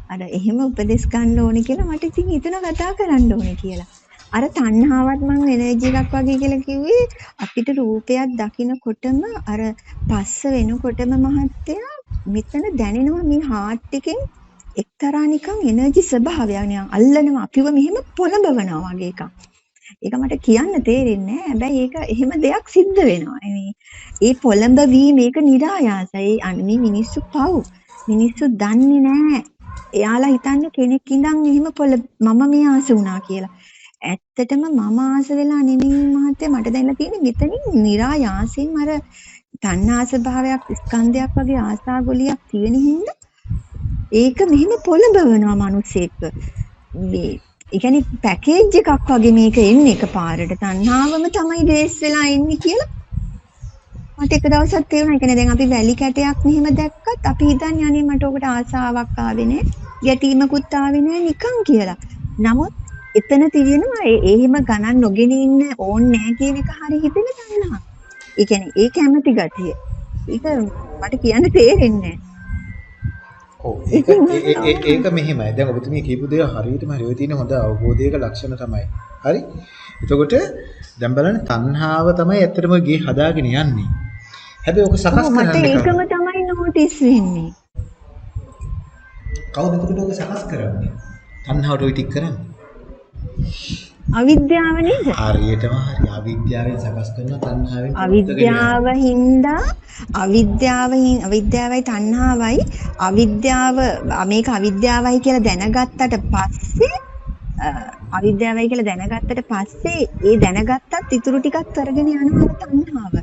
අර එහෙම උපදෙස් ගන්න ඕනේ කියලා මට ඉතින් හිතුණා කතා කරන්න ඕනේ කියලා. අර තණ්හාවත් මම එනර්ජි එකක් වගේ කියලා කිව්වේ අපිට රූපයක් දකිනකොටම අර පස්ස වෙනකොටම මහත්තයා මෙතන දැනෙනවා මේ හાર્ට් එකෙන් එක්තරා නිකන් එනර්ජි ස්වභාවයක් නිකන් අල්ලනවා අපිව මෙහෙම පොළඹවනවා වගේ එකක්. ඒක මට කියන්න තේරෙන්නේ නැහැ. හැබැයි ඒක එහෙම දෙයක් සිද්ධ වෙනවා. මේ ඒ පොළඹවීම ඒක નિરાයාසයි. අනිමි මිනිස්සු පව්. මිනිස්සු දන්නේ නැහැ. එයාලා හිතන්නේ කෙනෙක් ඉඳන් එහෙම පොළ මම මේ ආස වුණා කියලා. ඇත්තටම මම ආස වෙලා නෙමෙයි මහත්තයා මට දැනලා තියෙන්නේ මෙතනින් નિરાයාසයෙන් අර තණ්හා ස්වභාවයක් ස්කන්ධයක් වගේ ආසා ගොලියක් තියෙන හින්දා ඒක මෙහෙම පොළඹවනවා මිනිස්සෙක්ව. මේ ඒ කියන්නේ පැකේජ් එකක් වගේ මේක එන්නේ එකපාරට තණ්හාවම තමයි බේස් වෙලා එන්නේ කියලා මට එක දවසක් තේරුණා. ඒ කියන්නේ දැන් අපි වැලි කැටයක් මෙහෙම දැක්කත් අපි හිතන්නේ අනේ මට ඔකට ආසාවක් ආවේ නෑ. ගැටීමකුත් ආවේ නෑ නිකන් කියලා. නමුත් එතන තියෙනවා ඒ එහෙම ගණන් නොගෙන ඉන්න ඕනේ නෑ කියන එක හරි හිතෙන තණ්හා. ඒ කියන්නේ ඒ කැමැති ගතිය. ඒක මට කියන්න තේරෙන්නේ නෑ. ඔව් ඒක ඒක මෙහෙමයි. දැන් ඔබතුමිය කියපු දේ හරියටම හරි. ඔය තියෙන හොඳ අවබෝධයක ලක්ෂණ තමයි. හරි? එතකොට දැන් බලන්න තණ්හාව තමයි ඇත්තටම ගේ හදාගෙන යන්නේ. හැබැයි ඔක සකස් ඔව්, මට කරන්නේ ඒකම? තමයි නෝටිස් වෙන්නේ. කවුද එතකොට ඔක සකස් කරන්නේ? තණ්හාවට ඔය ටික කරන්නේ. අවිද්‍යාව නේද? හරියටම හරි. අවිද්‍යාවෙන් සකස් කරන තණ්හාවෙන් අවිද්‍යාව හින්දා අවිද්‍යාව අවිද්‍යාවයි තණ්හාවයි අවිද්‍යාව මේක අවිද්‍යාවයි කියලා දැනගත්තට පස්සේ අවිද්‍යාවයි කියලා දැනගත්තට පස්සේ ඒ දැනගත්තත් ඉතුරු ටිකත් අරගෙන යනවා තණ්හාව.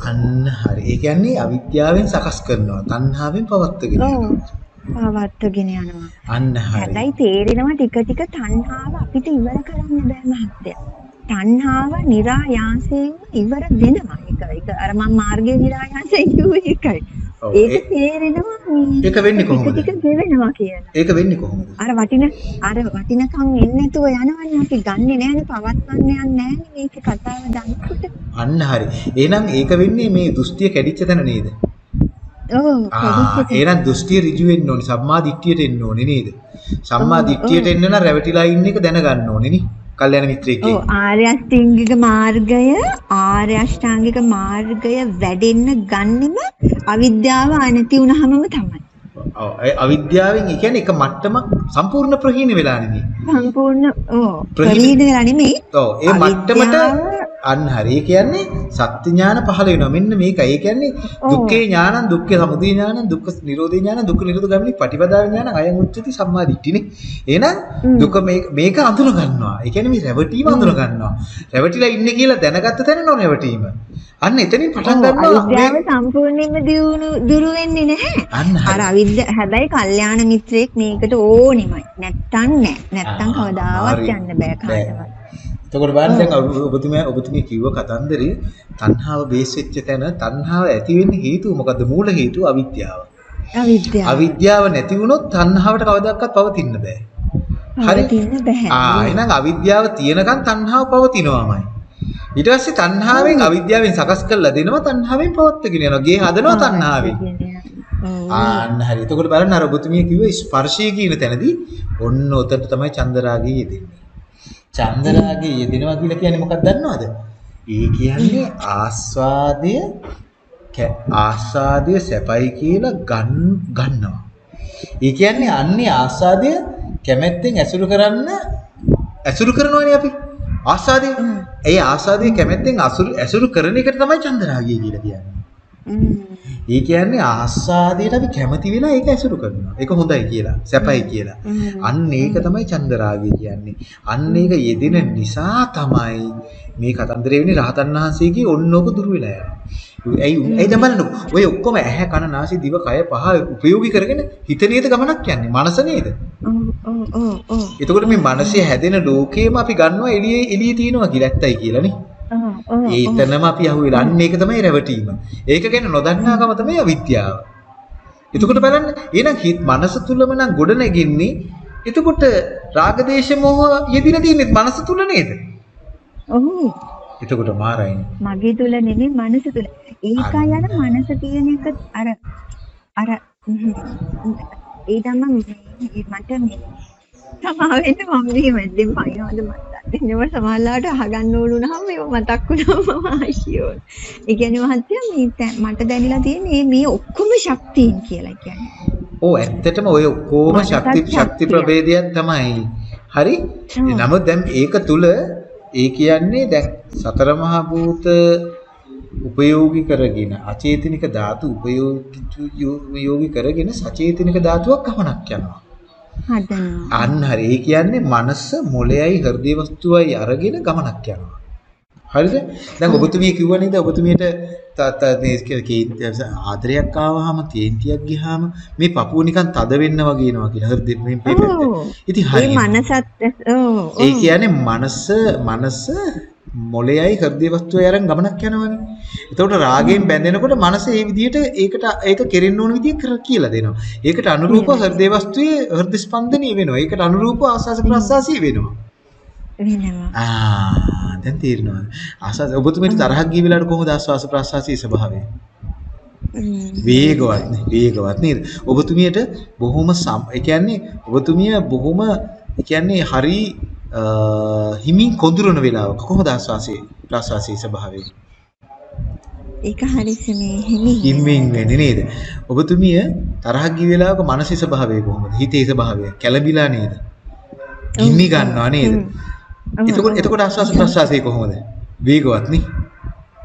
අන්න හරි. ඒ කියන්නේ අවිද්‍යාවෙන් සකස් කරනවා. තණ්හාවෙන් පවත්වාගෙන. යනවා. පවත්වගෙන යනවා. අන්න හැබැයි තේරෙනවා ටික ටික තණ්හාව අපිට ඉවර කරන්න බෑ මහත්තයා. තණ්හාව નિરાයාසයෙන් ඉවර වෙනවා. ඒක ඒක අර මම මාර්ගයේ નિરાයාසයෙන් කිව්වේ ඒකයි. ඒක තේරෙනවා මේ ඒක වෙන්නේ කොහොමද? ටික ගෙවෙනවා කියලා. ඒක වෙන්නේ කොහොමද? අර වටින අර වටිනකම් එන්නේ නැතුව යනවනේ අපි ගන්නෙ නෑනේ පවත්වන්න යන්නේ නෑනේ මේක කතාව දන්නකොට. අන්න හරි. එහෙනම් ඒක වෙන්නේ මේ දෘෂ්ටිය කැඩිච්ච තැන නේද? එහෙනම් දෘෂ්ටිය ඍජු වෙන්න ඕනේ. සම්මා දිට්ඨියට එන්න ඕනේ නේද? සම්මා දිට්ඨියට. එන්න නම් රැවටිලා ඉන්න එක දැනගන්න ඕනේ නේ. කල්යනා මිත්‍රයෙක්ගේ. ඔව් ආර්ය අෂ්ටාංගික මාර්ගය ආර්ය අෂ්ටාංගික මාර්ගය වැඩෙන්න ගන්නෙම අවිද්‍යාව නැති වුනහමම තමයි. අවිද්‍යාවෙන් ඒ කියන්නේ එක මට්ටමක් සම්පූර්ණ ප්‍රහීන වෙලා නෙමෙයි. සම්පූර්ණ ඔව් ප්‍රහීන- වෙලා නෙමෙයි ඔව් ඒ මට්ටමට අවිද්‍යාව- අන්න හරි. ඒ කියන්නේ සත්‍ය ඥාන පහළ වෙනවා. මෙන්න මේකයි. ඒ කියන්නේ. දුක්ඛේ ඥානං, දුක්ඛ සමුදය ඥානං, දුක්ඛ නිරෝධේ ඥානං, දුක්ඛ නිරෝධ ගාමිනී පටිපදා ඥානං අයං උච්චති සම්මා දිට්ඨිනේ. එහෙනම්. දුක මේක මේක අඳුන ගන්නවා. ඒ කියන්නේ මේ රැවටීම අඳුන ගන්නවා. රැවටිලා ඉන්නේ කියලා දැනගත්ත තැන නෝ රැවටීම. අන්න එතනින් පටන් ගන්නවා අවිද්‍යාව සම්පූර්ණයෙන්ම දියුණු දුරු වෙන්නේ නැහැ. අර හරි. අවිද්‍යාව හැබැයි කල්යාණ මිත්‍රයෙක් මේකට ඕනෙමයි. නැත්තම් නෑ. නැත්තම් කවදාවත්. යන්න බෑ කාටවත්. එතකොට බලන්න දැන් ඔබ- ඔබතුමිය ඔබතුමිය කිව්ව කතන්දරේ තණ්හාව බේස් වෙච්ච තැන තණ්හාව ඇති වෙන්න හේතුව මොකද්ද? මූල හේතුව අවිද්‍යාව. අවිද්‍යාව. අවිද්‍යාව නැති වුණොත් තණ්හාවට කවදාවත් පවතින්න බෑ. හරි. පවතින්න බෑ. ආ එහෙනම් අවිද්‍යාව තියෙනකන් තණ්හාව පවතිනවාමයි. ඊට පස්සේ තණ්හාවෙන් අවිද්‍යාවෙන් සකස් කරලා දෙනවා තණ්හාවෙන් පවත්වාගෙන යනවා. ගේ හදනවා තණ්හාවෙන්. ආන්න හරි. එතකොට බලන්න අර ඔබතුමිය කිව්ව ස්පර්ශය කියන තැනදී ඔන්න උතට තමයි චන්දරාගය යෙදෙන්නේ. චන්දරාගය යෙදෙනවා කියලා කියන්නේ මොකක්ද දන්නවද? ඒ කියන්නේ ආස්වාදය ආස්වාදය සැපයි කියලා ගන්න ගන්නවා. ඒ කියන්නේ අන්නේ ආස්වාදය කැමැත්තෙන් ඇසුරු කරන්න ඇසුරු කරනවනේ අපි. ආස්වාදය. ඒ ආස්වාදය කැමැත්තෙන් අසුරු ඇසුරු කරන එකට තමයි චන්දරාගය කියලා කියන්නේ. ඒ කියන්නේ ආස්වාදයට අපි කැමති වෙලා ඒක ඇසුරු කරනවා. ඒක හොඳයි කියලා, සැපයි කියලා. අන්න ඒක තමයි චන්දරාගය කියන්නේ. අන්න ඒක යෙදෙන නිසා තමයි මේ කතන්දරේ වෙන්නේ රහතන් වහන්සේගේ ඔන්නෝක දුර වෙලා යනවා. ඇයි ඇයි දැන් බලන්න ඔය ඔක්කොම ඇහැ කන නාසය දිව කය පහ උපයෝගී කරගෙන හිත නේද ගමනක් යන්නේ මනස නේද? එතකොට මේ මනසේ හැදෙන ලෝකේම අපි ගන්නවා එළියේ එළියේ තියෙනවා කියලා ඇත්තයි කියලානේ. ඒ එතනම අපි අහුවෙලා අන්න ඒක තමයි රැවටීම. ඒක ගැන නොදන්නාකම තමයි අවිද්‍යාව. එතකොට බලන්න එහෙනම් හිත මනස තුලම නම් ගොඩ නැගෙන්නේ එතකොට රාගදේශ මොහ යෙදින තියෙන්නේ මනස තුල නේද? ඔව්. එතකොට මාරයිනේ. මගේ තුල නෙමෙයි මනස තුල. ඒකයි අර මනස කියන එක අර අර ඒ තමයි මට මේ සමා වෙන්න මම මේ වැද්දෙන් පයින්නවද මට එනම සමහරලාට අහගන්න ඕන වුණාම ඒව මතක් වුණාම මම ආයිෂියෝ. ඒ කියන්නේ මහත්තයා මේ මට දැනලා තියෙන්නේ මේ ඔක්කොම ශක්තියින් කියලා කියන්නේ. ඕ ඇත්තටම ඔය ඔක්කොම ශක්ති ශක්ති. ප්‍රභේදයක් තමයි. හරි? නමුත් දැන් ඒක තුල ඒ කියන්නේ දැන් සතර මහා භූත උපයෝගී කරගෙන අචේතනික ධාතු උපයෝගී කරගෙන සචේතනික ධාතුවක් ගමනක් යනවා. හදනවා. අන්න හරි. ඒ කියන්නේ මනස මොළයයි හෘදේ වස්තුවයි අරගෙන ගමනක් යනවා. හරිද? දැන් ඔබතුමිය කිව්වා නේද ඔබතුමියට ආදරයක් ආවහම තේන්තියක් ගියාම මේ පපුව නිකන් තද වෙන්න වගේ එනවා කියලා හෘදේ මේ පැත්ත. ඔව්. ඉතින් ඒ හරි. මනසත් ඔව් ඒ. කියන්නේ මනස මනස මොළයයි හෘදේ වස්තුවයි අරන් ගමනක් යනවනේ. එතකොට රාගයෙන් බැඳෙනකොට මනස ඒ විදිහට ඒකට ඒක කෙරෙන්න ඕන විදිහ කියලා දෙනවා. ඒකට අනුරූපව හෘදේ වස්තුවේ හෘද ස්පන්දනීය වෙනවා. ඒකට අනුරූපව ආස්වාස ප්‍රස්වාසී වෙනවා. වෙනවා. ආ දැන් තේරෙනවා. ආස්වාස ඔබතුමීට තරහක් ගිය වෙලාවට කොහොමද ආස්වාස ප්‍රස්වාසී ස්වභාවය? වේගවත් නේ වේගවත් නේද? ඔබතුමියට බොහොම ඒ කියන්නේ ඔබතුමිය බොහොම ඒ කියන්නේ හරි හිමින් කොඳුරන වෙලාවක කොහොමද ආස්වාසේ ප්‍රස්වාසී ස්වභාවය? ඒක හරි සමේ හිමි. හිමින් වෙන්නේ නේද? ඔබතුමිය තරහක් ගිය වෙලාවක මානසික ස්වභාවය කොහොමද? හිතේ ස්වභාවය කැළඹිලා නේද? ගින්නි ගන්නවා නේද? හ්ම්. එතකොට. එතකොට ආස්වාස ප්‍රස්වාසයේ කොහොමද? වේගවත් නේ?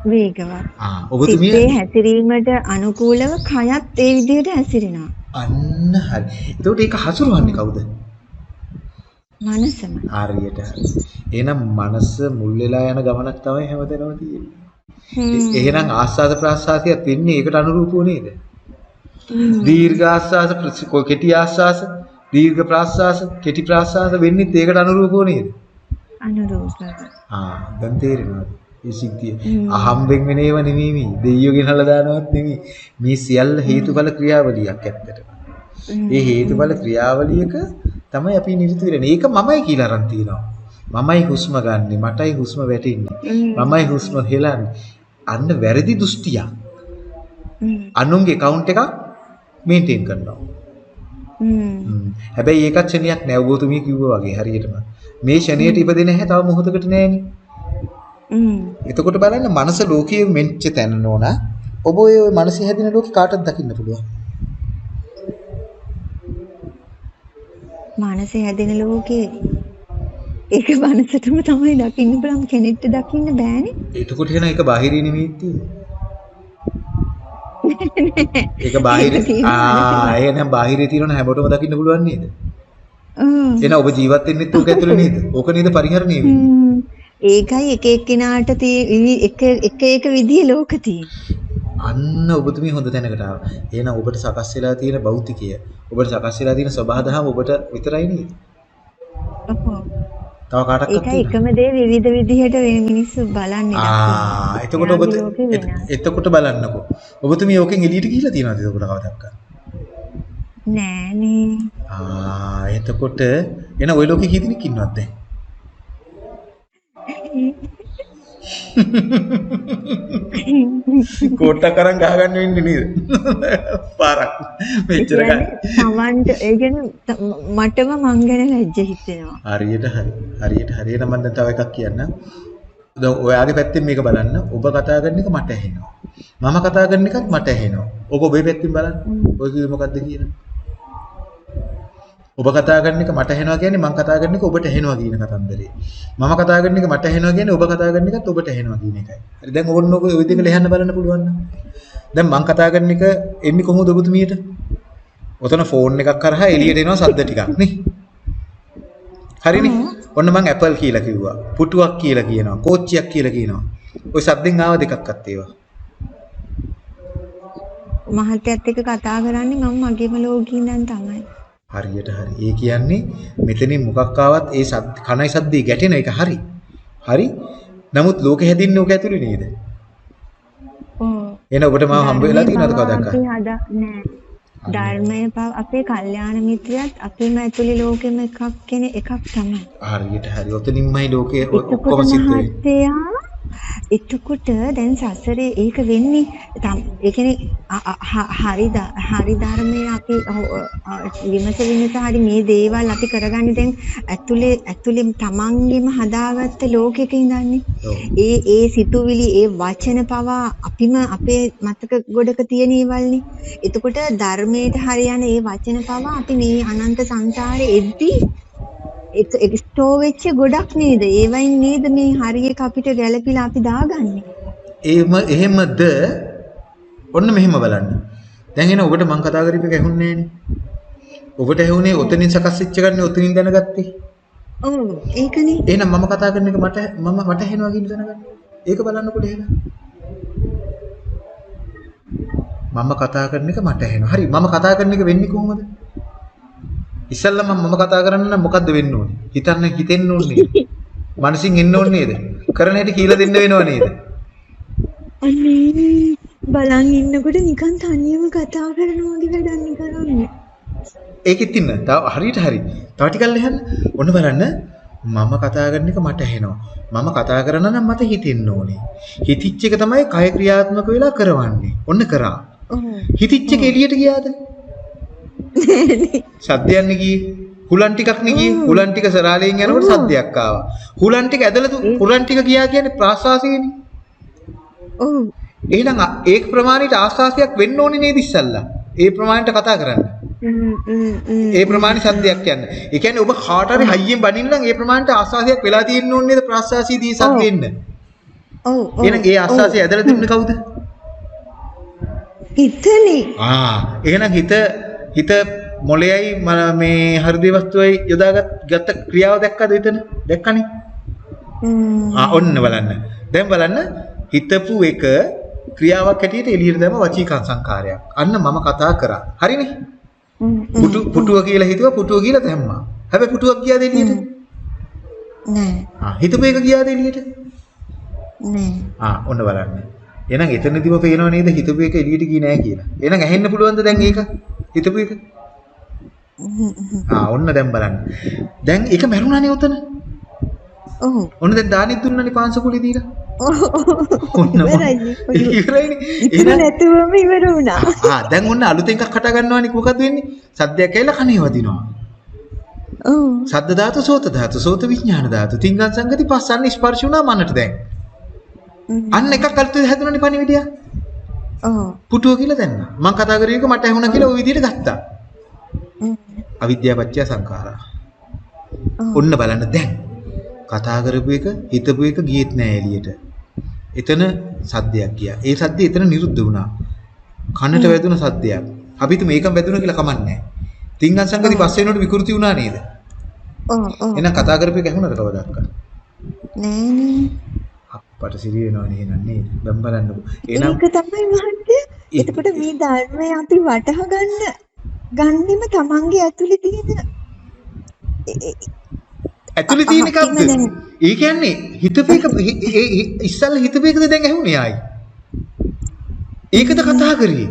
වේගවත්. ආ ඔබතුමිය සිතේ හැසිරීමට අනුකූලව කයත් ඒ විදිහට හැසිරෙනවා. අන්න හරි. එතකොට ඒක හසුරුවන්නේ කවුද? මනසම. හරියට හරි. එහෙනම් මනස මුල් වෙලා යන ගමනක් තමයි හැමතැනම තියෙන්නේ. එහෙනම් ආස්වාද ප්‍රාස්වාදයක් වෙන්නේ ඒකට අනුරූපව නේද? දීර්ඝ ආස්වාස කෙටි ආස්වාස, දීර්ඝ ප්‍රාස්වාස, කෙටි ප්‍රාස්වාස වෙන්නේ ඒකට අනුරූපව නේද? අනුරූපව. ආ දැන් තේරෙනවද? මේ සිද්ධිය. හ්ම්. අහම්බෙන් වෙන ඒවා නෙමෙයි. දෙයියෝ ගෙනල්ලා දානවත් නෙමෙයි. මේ සියල්ල හේතුඵල ක්‍රියාවලියක් ඇත්තට. ඒ හේතුඵල ක්‍රියාවලියක තමයි අපි නිරත වෙන්නේ. ඒක මමයි කියලා අරන් තියනවා. මමයි හුස්ම ගන්නෙ, මටයි හුස්ම වැටෙන්නේ. මමයි හුස්ම හෙලන්නේ. අන්න වැරදි දෘෂ්ටියක්. අනුන්ගේ account එකක් මේන්ටේන් කරනවා. හැබැයි ඒකත් ක්ෂණයක් නෑ ඔබතුමිය කිව්වා වගේ හරියටම. මේ ක්ෂණයට ඉපදෙන්නේ නැහැ තව මොහොතකට නෑනේ. එතකොට බලන්න මනස ලෝකයේ මෙච්ච තැන නෝන. ඔබ ඔය මනසේ හැදෙන ලෝකේ කාටද දකින්න පුළුවන්. මනසේ හැදෙන ලෝකේ ඒක මනසටම තමයි දකින්න බලම් කෙනෙක්ට දකින්න බෑනේ. එතකොට එන එක බාහිරේ නෙමෙයි තියෙන්නේ. ඒක බාහිර. ආ එහෙනම් බාහිරේ තියෙනවනේ හැමෝටම දකින්න පුළුවන් නේද? ඔව්. එහෙනම් ඔබ ජීවත් වෙන්නෙත් ඕක ඇතුලේ නේද? ඕක නේද පරිහරණය වෙන්නේ? ඒකයි එක එක්කෙනාට එක එක විදිහේ ලෝක තියෙන්නේ. අන්න ඔබතුමිය හොඳ තැනකට ආවා. එහෙනම් ඔබට සකස් වෙලා තියෙන භෞතිකය, ඔබට සකස් වෙලා තියෙන සබහාදහම ඔබට විතරයි නේද? තව කාටවත් ඒකයි එකම දේ විවිධ විදිහට වෙන මිනිස්සු බලන්නේ. ආ එතකොට ඔබ. එතකොට බලන්නකෝ. ඔබතුමිය ඕකෙන් එළියට ගිහිල්ලා තියෙනවද එතකොට කවදාවත්? නෑනේ. ආ එතකොට එන ওই ලෝකේ කී දෙනෙක් ඉන්නවද දැන්? කෝට්ටක් අරන් ගහගන්න වෙන්නේ නේද? පාරක්. මෙච්චර ගන්න. සමන්ට ඒ කියන්නේ මටම මං ගැන ලැජ්ජ හිතෙනවා. හරියට හරි. හරියට හරියට මම දැන් තව එකක් කියන්නම්. දැන් ඔයාගේ පැත්තෙන් මේක බලන්න. ඔබ කතා කරන එක මට ඇහෙනවා. මම කතා කරන එකත් මට ඇහෙනවා. ඔබ ඔබේ පැත්තෙන් බලන්න. ඔය කිව්වේ මොකද්ද කියලා? ඔබ කතා කරන එක මට ඇහෙනවා කියන්නේ මම කතා කරන එක ඔබට ඇහෙනවා කියන කතන්දරේ. මම කතා කරන එක මට ඇහෙනවා කියන්නේ ඔබ කතා කරන එකත් ඔබට ඇහෙනවා කියන එකයි. හරි දැන් ඕන්න ඔක ওই දෙක ලෙහන්න බලන්න පුළුවන් නම්. දැන් මම කතා කරන එක එන්නේ කොහොමද ඔබතුමියට? ඔතන ෆෝන් එකක් කරහා එළියට එනවා සද්ද ටිකක් නේ. හරිනේ. ඔන්න මං ඇපල් කියලා කිව්වා. පුටුවක් කියලා කියනවා. කෝච්චියක් කියලා කියනවා. ওই සද්දෙන් ආව දෙකක්වත් ඒවා. මහත්යත් එක්ක කතා කරන්නේ මම මගේම ලෝකේ ඉඳන් තමයි. හරියට හරි. ඒ කියන්නේ මෙතනින් මොකක් ආවත් ඒ කනයි සද්දේ ගැටෙන එක හරි. හරි. නමුත් ලෝකෙ හැදින්නේ ඕක ඇතුලේ නේද? ඔව්. එන ඔබට මාව හම්බ වෙලා තියෙනවද කවදාවත්? අපි හදා නෑ. ධර්මය අපේ කල්යාණ මිත්‍රයත් අපේම ඇතුලේ ලෝකෙම එකක් කෙනෙක් එකක් තමයි. හරියට හරි. ඔතනින්මයි ලෝකේ එතකොට ඔක්කොම සිද්ධ වෙන්නේ. එතකොට දැන් සසරේ ඒක වෙන්නේ ඒ කියන්නේ හරි හරි ධර්මයේ අපි හො- අ- විමස විමස හරි මේ දේවල් අපි කරගන්නේ දැන් ඇතුලේ ඇතුලේ තමන්ගෙම හදාගත්ත ලෝකෙක ඉඳන්නේ. ඒ ඒ සිතුවිලි ඒ වචන පවා අපිම අපේ මතක ගොඩක තියෙන ඒවල්නේ. එතකොට ධර්මයට හරියන ඒ වචන පවා අපි මේ අනන්ත සංසාරේ එද්දී එක ස්ටෝ වෙච්ච ගොඩක් නේද? ඒවයින් නේද මේ හරි එක අපිට ගැළපිලා අපි දාගන්නේ. එහෙම එහෙමද ඔන්න මෙහෙම බලන්න. දැන් එන ඔබට මං කතා කරපු එක ඇහුන්නේ නෑනේ. ඔබට ඇහුනේ ඔතනින් සකස් වෙච්ච ගන්නේ ඔතනින් දැනගත්තේ. ඔව් ඒකනේ. එහෙනම් මම කතා කරන එක මට මම මට ඇහෙනවා කියන දැනගන්න. ඒක බලන්නකොට එහෙනම්. මම කතා කරන එක මට ඇහෙනවා. හරි මම කතා කරන එක වෙන්නේ කොහොමද? ඉස්සල්ලා මම කතා කරන්න මොකද්ද වෙන්න ඕනේ? හිතන්න හිතෙන්න ඕනේ. මනසින් එන්න ඕනේ නේද? කරන හැටි කියලා දෙන්න වෙනව නේද? අනේ බලන් ඉන්නකොට නිකන් තනියම කතා කරනවා වගේ වැඩක් කරන්නේ. ඒකෙත් ඉන්න. තව හරියට හරි. තව ටිකක් ලෙහන්න. ඔන්න බලන්න. මම කතා කරන එක මට ඇහෙනවා. මම කතා කරන නම් මට හිතෙන්න ඕනේ. හිතිච්ච එක තමයි කය ක්‍රියාත්මක වෙලා කරවන්නේ. ඔන්න කරා. හිතිච්ච එක එළියට ගියාද? සද්දයන් ගියේ. හුලන් ටිකක් නේ ගියේ. හුලන් ටික සරාලයෙන් යනකොට සද්දයක් ආවා. හුලන් ටික ඇදලා හුලන් ටික ගියා කියන්නේ ප්‍රාශ්වාසයනේ. ඔව්. එහෙනම් අ- ඒ ප්‍රමාණයට ආශ්වාසයක් වෙන්න ඕනේ නේද ඉස්සල්ලා? ඒ ප්‍රමාණයට කතා කරන්න. ඒ ප්‍රමාණි සද්දයක් කියන්නේ. ඒ කියන්නේ ඔබ කාට හරි හයියෙන් බනින්න නම් ඒ ප්‍රමාණයට ආස්වාසයක් වෙලා තියෙන්න ඕනේ නේද ප්‍රාශ්වාසීදී සද්ද එන්න. ඔව් ඔව්. එහෙනම් ඒ ආස්වාසය ඇදලා දුන්නේ කවුද? හිතනේ. ආ එහෙනම් හිත හිත මොළයයි ම- හෘද වස්තුවයි යොදාගත් ගත ක්‍රියාව දැක්කද එතන? දැක්කනේ. ආ ඔන්න බලන්න. දැන් බලන්න හිතපු එක ක්‍රියාවක් හැටියට එළියට දැම වචීකං සංකාරයක්. අන්න මම කතා කරා. හරිනේ? පුටු පුටුව කියලා හිතුවා පුටුව කියලා දැම්මා. හැබැයි පුටුවක් ගියාද එළියට? නෑ ආ හිතපු එක ගියාද එළියට? නෑ. ආ ඔන්න බලන්න. එහෙනම් එතනදිම පේනව නේද හිතපු එක එළියට ගියේ නෑ කියලා. එහෙනම් ඇහෙන්න පුළුවන්ද දැන් ඒක? හිතපු එක? ම්ම් ම්ම්. ආ ඔන්න දැන් බලන්න. දැන් ඒක මැරුණානේ උතන. ඔව්. ඔන්න දැන් දානෙත් දුන්නානේ පාංශ කුලේ දීලා. ඔන්න. ඉවරයිනේ. එහෙනම් නැතුවම ඉවර වුණා. ආ දැන් ඔන්න අලුතෙන් එකක් හට ගන්නවානේ මොකද වෙන්නේ? සද්දයක් ඇවිල්ලා කනේ වදිනවා. ඔව්. සද්ද ධාතු, සෝත ධාතු, සෝත විඥාන ධාතු, තිංගං සංගති පස්සන්න ස්පර්ශ වුණා මනට දැන්. අන්න එකක් අලුතෙන් හැදුණානේ පණිවිඩය. ඔව්. පුටුව කියලා දැම්මා. මං කතා කරේ එක මට ඇහුණා කියලා ওই විදිහට ගත්තා. ම්ම්. අවිද්‍යාව පත්‍ය සංඛාරා. ඔන්න බලන්න දැන් කතා කරපු එක හිතපු එක ගියෙත් නෑ එළියට. එතන සද්දයක් ගියා. ඒ සද්දේ එතන නිරුද්ධ වුණා. කනට වැදුන සද්දයක්. අපි හිතමු මේකම වැදුණා කියලා කමන්නේ නෑ. තිංගන් සංගති පස්සේ වෙනකොට විකෘති වුණා නේද? ඔව් ඔව්. එහෙනම් කතා කරපු එක ඇහුණාද කවදාවත්? නෑනේ. අප්පට සිරි වෙනවනේ එහෙනම් නේද? දැන් බලන්නකෝ. එහෙනම් ඒක තමයි මහත්තයා. එතකොට මේ ධර්මය අපි වටහා ගන්න ගන්නෙම තමන්ගේ ඇතුලේ තියෙන ඇතුලේ තියෙන එකක්ද? ඒ කියන්නේ හිතපු එක හි- ඒ- ඉස්සල්ලා හිතපු එකද දැන් ඇහුනේ ආයි. ඒකද කතා කරේ.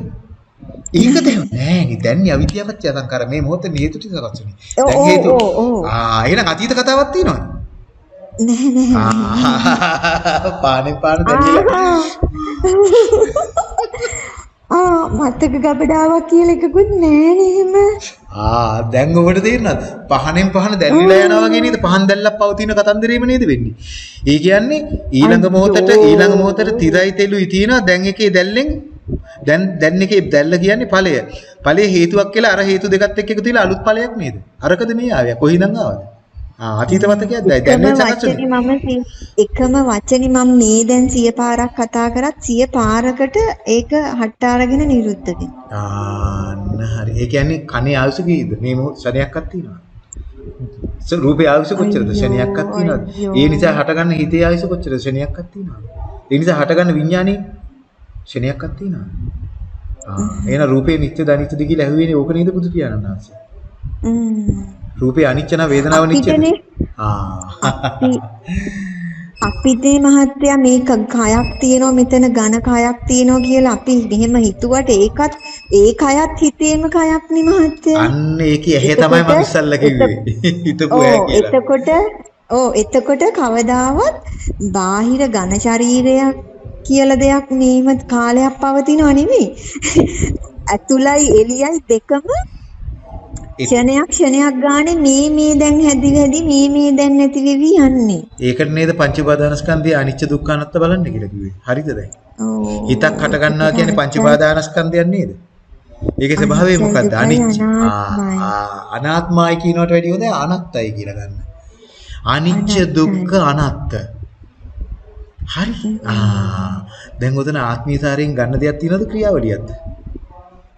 ඒකද ඇහුනේ නෑ නේ දැන් අවිද්‍යාවත් සංකාර මේ මොහොතේ හේතු ටික සකස් වෙන්නේ. දැන් හේතු. ආ එහෙනම් අතීත කතාවක් තියෙනවද? නෑ නෑ ආ පානේ පාන දැන්නිලා. ආ මතක ගබඩාවක් කියලා එකකුත් නෑනේ එහෙම. ආ දැන් ඔබට තේරෙනවද? පහනෙන් පහන දැල්විලා යනවා වගේ නේද? පහන් දැල්ලක් පවතින කතන්දරේම නේද වෙන්නේ? ඒ කියන්නේ ඊළඟ මොහොතට ඊළඟ මොහොතට තිරයි තෙලුයි තියෙනවා. දැන් එකේ දැල්ලෙන් දැන් දැන් එකේ දැල්ල කියන්නේ ඵලය. ඵලය හේතුවක් කියලා අර හේතු දෙකත් එක්ක එකතු වෙලා අලුත් ඵලයක් නේද? අරකද මේ ආවේ? කොහින්ද ආවද? අතීත මතකයක් දැන් දැන් මේ සකස් වචනේ වෙන්නේ. මම එකම වචනේ මම මේ දැන් සිය පාරක් කතා කරත් සිය පාරකට ඒක හට්ට අරගෙන නිරුද්ධ වෙනවා. ආන්න හරි. ඒ කියන්නේ කනේ ආයුෂ කීයද? මේ මොහොත ශරණයක්වත් තියෙනවද? රූපේ ආයුෂ කොච්චරද? ශරණයක්වත් තියෙනවද? ඒ නිසා හටගන්න හිතේ ආයුෂ කොච්චරද? ශරණයක්වත් තියෙනවද? ඒ නිසා හටගන්න විඥානේ ශරණයක්වත් තියෙනවද? ආ එහෙනම් රූපේ නිත්‍ය දනිත්‍යද කියලා ඇහුවේනේ ඕක නේද බුදු පියාණන් වහන්සේ? රූපේ අනිච්ච නම් වේදනාව අපි අපිටේ මහත්තයා මේක කයක් තියෙනවා මෙතන ඝන කයක් තියෙනවා කියලා අපි මෙහෙම හිතුවට ඒකත් ඒ කයත් හිතේම කයක් නේ මහත්තයා. අන්න ඒකේ ඇහැ තමයි මම ඉස්සල්ලා කිව්වේ. හිතපු ඇහැ කියලා. එතකොට ඔව් එතකොට කවදාවත් බාහිර ඝන ශරීරයක් කියලා දෙයක් මේම කාලයක් පවතිනව නෙමෙයි. ඇතුළයි එළියයි දෙකම ක්ෂණයක් ක්ෂණයක් ගානේ මේ මේ දැන් හැදි හැදි මේ මේ දැන් නැති වෙවි යන්නේ. ඒකට නේද පංච උපාදානස්කන්ධය අනිච්ච දුක්ඛ අනාත්ම බලන්න කියලා කිව්වේ. හරිද දැන්? ඔව්. හිතක් හට ගන්නවා කියන්නේ පංච උපාදානස්කන්ධයක් නේද? ඒකේ ස්වභාවය මොකද්ද? අනිච්ච. අනාත්මයි කියනවට වැඩිය හොඳ අනත්තයි කියලා ගන්න. අනිච්ච දුක්ඛ අනාත්ත. හරි. ආ දැන් උතන ආත්මීයතාවයෙන් ගන්න දෙයක් තියෙනවද ක්‍රියාවලියක්ද?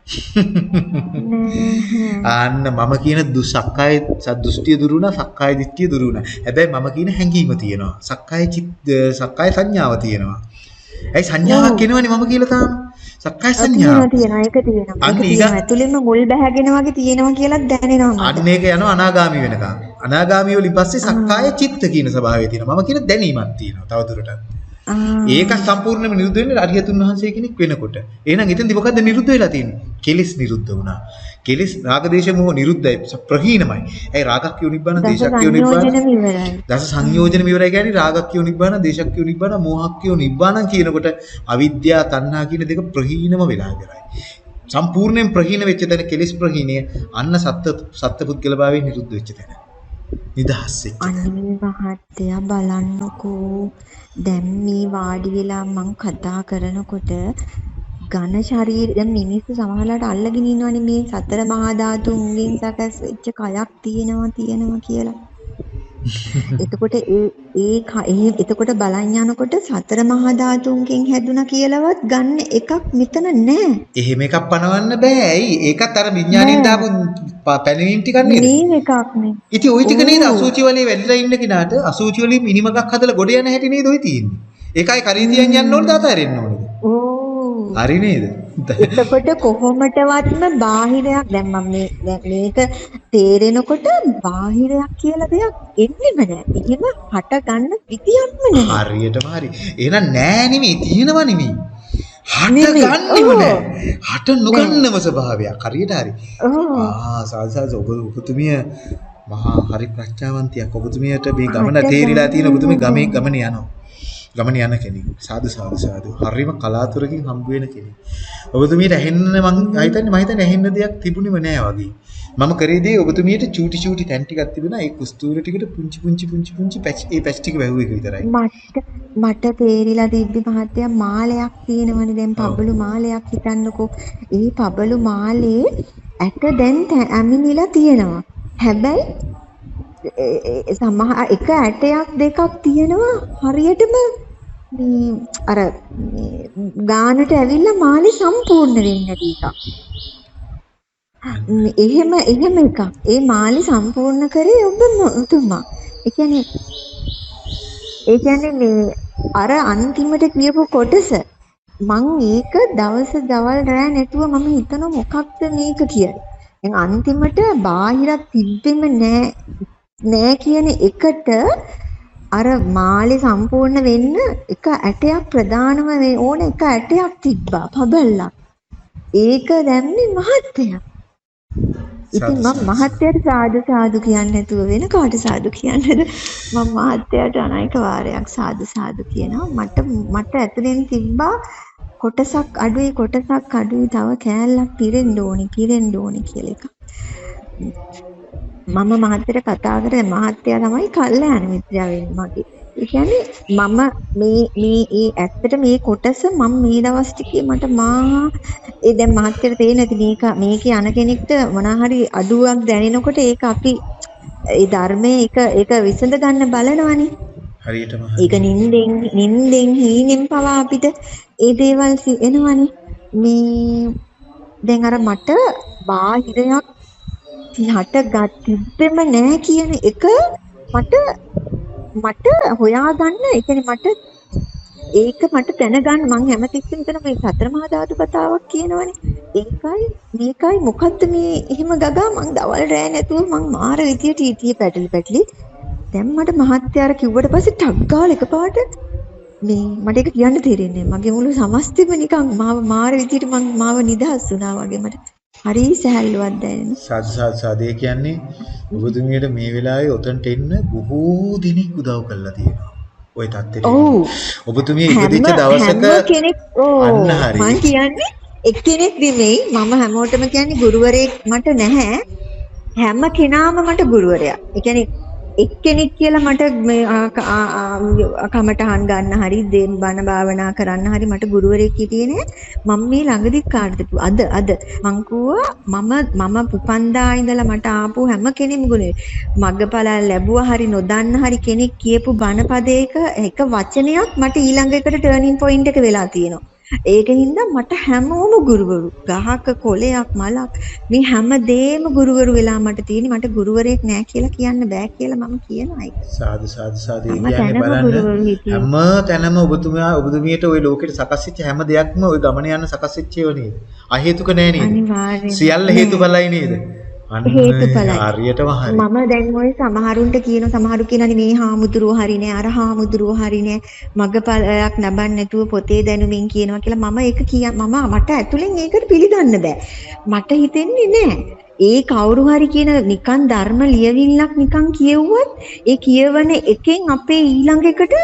අන්න මම කියන දුසක්කාය සද්දෘෂ්ටිය දුරු වුණා සක්කාය දිට්ඨිය දුරු වුණා. හැබැයි මම කියන හැඟීම තියෙනවා. සක්කාය චිත් සක්කාය සංඥාව තියෙනවා. ඇයි සංඥාවක් එනවනේ මම කියලා තාම. සක්කාය සංඥාව. තියෙනවා ඒක තියෙනවා. ඒක තියෙනවා. ඇතුළෙන්ම මුල් බැහැගෙන වගේ තියෙනවා කියලා දැනෙනවා. අන්න ඒක යනවා අනාගාමි වෙනකම්. අනාගාමි වලින් පස්සේ සක්කාය චිත්ත කියන ස්වභාවය තියෙනවා. මම කියන දැනීමක් තියෙනවා තවදුරටත්. ඒක සම්පූර්ණයෙන්ම නිරුද්ධ වෙන්නේ අරියතුන් වහන්සේ කෙනෙක් වෙනකොට. එහෙනම් එතෙන්දි මොකද්ද නිරුද්ධ වෙලා තියෙන්නේ? කෙලිස් නිරුද්ධ වුණා. කෙලිස් රාග දේශ මොහ නිරුද්ධයි ප්‍රහීනමයි. ඒ රාගක්ඛය නිබ්බාන දේශක්ඛය නිබ්බාන. දස සංයෝජන විවරය කියන්නේ රාගක්ඛය නිබ්බාන දේශක්ඛය නිබ්බාන මෝහක්ඛය නිබ්බාන කියනකොට අවිද්‍යාව තණ්හා කියන දෙක ප්‍රහීනම වෙලා ඉවරයි. සම්පූර්ණයෙන් ප්‍රහීන වෙච්ච තැන කෙලිස් ප්‍රහීනය අන්න සත්ත්ව සත්ත්වපුද්ගල භාවයෙන් නිරුද්ධ වෙච්ච තැන. නිදහස් වෙච්ච. අනිත් මහත්තයා බලන්නකෝ දැන් මේ වාඩි වෙලා මං කතා කරනකොට ඝන ශරීර දැන් මිනිස්සු සමහරලාට අල්ලගෙන ඉන්නවනේ මේ සතර මහා ධාතුන්ගෙන් සකස් වෙච්ච කයක් තියෙනවා තියෙනවා කියලා. එතකොට ඒ ඒ එතකොට බලන් යනකොට සතර මහා ධාතුන්ගෙන් හැදුනා කියලාවත් ගන්න එකක් මෙතන නැහැ. එහෙම එකක් පනවන්න බෑ. ඇයි? ඒකත් අර විඥාණයෙන් දාපු පැනවීම් ටිකක් නේද? මේ එකක් නේ. ඉතින් ওই ටික නේද අසුචි වලේ වැල්ලා ඉන්න කෙනාට අසුචි වලින් මිනිමකක් හදලා ගොඩ යන හැටි නේද ඔය තියෙන්නේ. ඒකයි කරීදියන් යන්න ඕනද අතාරින්න ඕනද? ඕ. හරි නේද? එතකොට කොහොමටවත්ම බාහිරයක් දැන් මම මේ දැන් මේක තේරෙනකොට බාහිරයක් කියලා දෙයක් එන්නෙම නෑ. එහෙම හට ගන්න විදියක්ම නෑ. හරියටම හරි. එහෙනම් නෑ නෙමෙයි තියෙනවා නෙමෙයි. හට ගන්නෙම නෑ. හට නොගන්නම ස්වභාවයක්. හරියට හරි. ආ සාසාස ඔබ ඔබතුමිය මහා හරි ප්‍රඥාවන්තියක්. ඔබතුමියට මේ ගමන තේරිලා තියෙන ඔබතුමිය ගමේ ගමන යනවා. ගමන යන කෙනෙක්. සාදු සාදු සාදු. හරිම කලාතුරකින් හම්බ වෙන කෙනෙක්. ඔබතුමියට ඇහෙන්න මං හිතන්නේ මම හිතන්නේ ඇහෙන්න දෙයක් තිබුණෙම නෑ වගේ. මම කරේදී ඔබතුමියට චූටි චූටි තැන් ටිකක් තිබුණා. ඒ කුස්තූර ටිකට පුංචි පුංචි පුංචි පුංචි පැච් ඒ පැච් ටික වැහුව එක විතරයි. මට මට තේරිලා තිබ්බි මහත්තයා මාලයක් තියෙනවනේ දැන් පබළු මාලයක් හිතන්නකෝ. ඒ පබළු මාලේ ඇට දැන් ඇමිනිලා තියෙනවා. හැබැයි සමහර එක ඇටයක් දෙකක් තියෙනවා හරියටම මේ අර ගානට ඇවිල්ලා මාලේ සම්පූර්ණ වෙන්නේ නැති එකක්. එහෙම එහෙම එකක්. ඒ මාලේ සම්පූර්ණ කරේ ඔබ තුමා. ඒ කියන්නේ ඒ කියන්නේ මේ අර අන්තිමට කියපු කොටස මං ඒක දවස් දවල් රෑ නැතුව මම හිතන මොකක්ද මේක කියලා. දැන් අන්තිමට බාහිරක් තිබෙම නෑ නෑ කියන එකට අර මාලේ සම්පූර්ණ වෙන්න එක ඇටයක් ප්‍රධානම ඕන එක ඇටයක් තිබ්බා පබල්ලක්. ඒක දැම්මේ මහත්තයා. ඉතින් මම මහත්තයාට සාදු සාදු කියන්නේ නැතුව වෙන කාට සාදු කියන්නද? මම මහත්තයාට අනයික වාරයක් සාදු සාදු කියනවා. මට මට ඇතුලෙන් තිබ්බා කොටසක් අඩුයි කොටසක් අඩුයි තව කෑල්ලක් පිරෙන්න ඕනි පිරෙන්න ඕනි කියලා එකක්. මම මහත්තයට කතා කරේ මහත්තයා තමයි කල්යාණ මිත්‍රයා වෙන්නේ මගේ. කියන්නේ මම මේ මේ ඒ ඇත්තට මේ කොටස මම මේ දවස් ටිකේ මට මා ඒ දැන් මහත්තයට තේරෙන්නේ නැති මේක මේකේ අන කෙනෙක්ට මොනවා හරි අඩුවක් දැනෙනකොට ඒක අපි ඒ ධර්මයේ එක ඒක විසඳ ගන්න බලනවනේ. හරියටම ඒක නින්දෙන් නින්දෙන් හීනෙන් පවා අපිට ඒ දේවල් එනවනේ. මේ දැන් අර මට බාහිරයක් හට තිබෙම නෑ කියන එක මට මට හොයාගන්න ඒ කියන්නේ මට ඒක මට දැනගන්න මං හැමතිස්සෙම හිතන මේ සතර මහා ධාතු කතාවක් කියනවනේ. ඒකයි මේකයි මොකද්ද මේ එහෙම ගගා? මං දවල් රෑ නැතුව මං මාර විදියට ඊටිය පැටලි පැටලි. දැන් මට මහත්යාර කිව්වට පස්සේ ටක් ගාලා එකපාරට මේ මට ඒක කියන්න තේරෙන්නේ මගේ මුළු සමස්තෙම නිකන් මාව මාර විදියට මං මාව නිදහස් වුණා වගේ මට හරි සහැල්ලුවක් දැනෙන. සාදු සාදු සාදේ කියන්නේ ඔබතුමියට මේ වෙලාවේ උතන්ට එන්න බොහෝ දිනක් උදව් කරලා තියෙනවා. ওই தත්තේ. ඔව්. ඔබතුමිය ඉදිරිච්ච දවසක අන්න හරි. මම කියන්නේ එක්කෙනෙක් නෙමෙයි මම හැමෝටම කියන්නේ ගුරුවරයෙක් මට නැහැ. හැම කෙනාම මට ගුරුවරයා. ඒ කියන්නේ එක්කෙනෙක් කියලා මට මේ ආ- ආ- ආ- කමටහන් ගන්න හරි දෙන් බණ භාවනා කරන්න හරි මට ගුරුවරයෙක් හිටියේ නෑ. මම මේ ළඟදි කාටද කිව්වා, අද අද මං කිව්වා මම මම උපන්දා ඉඳලා මට ආපු හැම කෙනෙම ගුණේ මග්ගඵල ලැබුවා හරි නොදන්න හරි කෙනෙක් කියපු බණ පදයක එක වචනයක් මට ඊළඟ එකට ටර්නින් පොයින්ට් එක වෙලා තියෙනවා. ඒකින්ද මට හැමෝම ගුරුවරු ගහක කොලයක් මලක් මේ හැම දෙෙම ගුරුවරු වෙලා මට තියෙන්නේ මට ගුරුවරයෙක් නෑ කියලා කියන්න බෑ කියලා මම කියනවා ඒක. සාදු සාදු සාදු ඒ හැම කියන්නේ තැනම බලන්න ගුරුවරු හිටියේ. හැම තැනම ඔබතුමා ඔබතුමියට ওই ලෝකෙට සකස් වෙච්ච හැම දෙයක්ම ওই ගමන යන සකස් වෙච්ච ඒවා නේද? අහේතුක නෑ නේද? අනිවාර්යෙන්ම. සියල්ල නෑ. හේතුඵලයි නේද? හේතුඵලයි. හරියටම හරි. මම දැන් ওই සමහරුන්ට කියන සමහරු කියනනේ මේ හාමුදුරුවෝ හරි නෑ අර හාමුදුරුවෝ හරි නෑ මගපලයක් ලබන්නේ නැතුව පොතේ දැනුමින් කියනවා කියලා මම ඒක කිය මම මට ඇතුලෙන් ඒකට පිළිගන්න බෑ මට හිතෙන්නේ නෑ ඒ කවුරු හරි කියන නිකන් ධර්ම ලියවිල්ලක් නිකන් කියවුවත් ඒ කියවන එකෙන් අපේ ඊළඟ එකට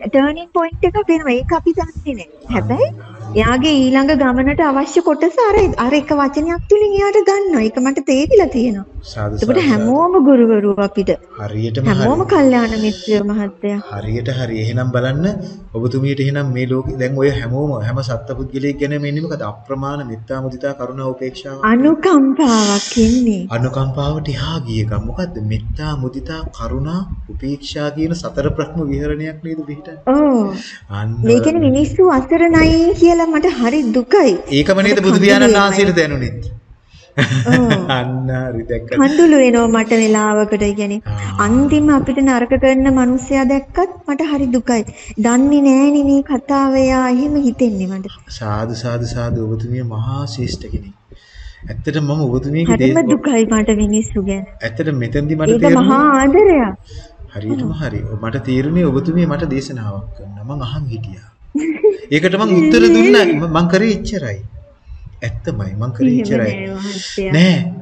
ටර්නින් පොයින්ට් එකක් වෙනවා ඒක අපි දන්නේ නෑ හැබැයි එයාගේ ඊළඟ ගමනට අවශ්‍ය කොටස අර අර එක වචනයක් තුලින් එයාට ගන්නවා. ඒක මට තේරිලා තියෙනවා. සාදු එතකොට. හැමෝම ගුරුවරු අපිට හරියටම හැමෝම. කල්යාණ මිත්‍රයෝ මහත්තයා හරියට හරි. එහෙනම් බලන්න ඔබතුමියට එහෙනම් මේ ලෝකේ දැන් ඔය හැමෝම හැම සත්පුද්ගලයෙක් ගැනම ඉන්නේ මොකද? අප්‍රමාණ මෙත්තා මුදිතා කරුණා උපේක්ෂාව. අනුකම්පාවක් ඉන්නේ අනුකම්පාවට එහා ගිය එක මොකද්ද? මෙත්තා මුදිතා කරුණා උපේක්ෂා කියන සතර බ්‍රහ්ම විහරණයක් නේද? ඕ අන්න මේ කියන්නේ මිනිස්සු අසරණයි කියලා මට හරි දුකයි ඒකම නේද බුදු පියාණන් වහන්සේට දැනුනේත්. අන්න හරි දැක්කද? කඳුළු වෙනවා මට වෙලාවකට කියන්නේ. අන්තිම අපිට නරක කරන මිනිස්සයා දැක්කත් මට හරි දුකයි. දන්නේ නෑනේ මේ කතාව එයා එහෙම හිතෙන්නේ මට. සාදු සාදු සාදු ඔබතුමිය මහා ශ්‍රේෂ්ඨ කෙනෙක්. ඇත්තටම මම ඔබතුමියගේ හරිම දේ දුකයි මට මිනිස්සු ගැන. ඇත්තට මෙතෙන්දි මට ඒක තේරුණේ මහා ආදරයක්. හරියටම හරි. මට තේරුණේ ඔබතුමිය මට දේශනාවක් කරනවා. මං අහන් හිටියා. ඒකට මං උත්තර දුන්නා. ම- මං කරේ එච්චරයි. ඇත්තමයි මං කරේ එහෙම එච්චරයි. නෑ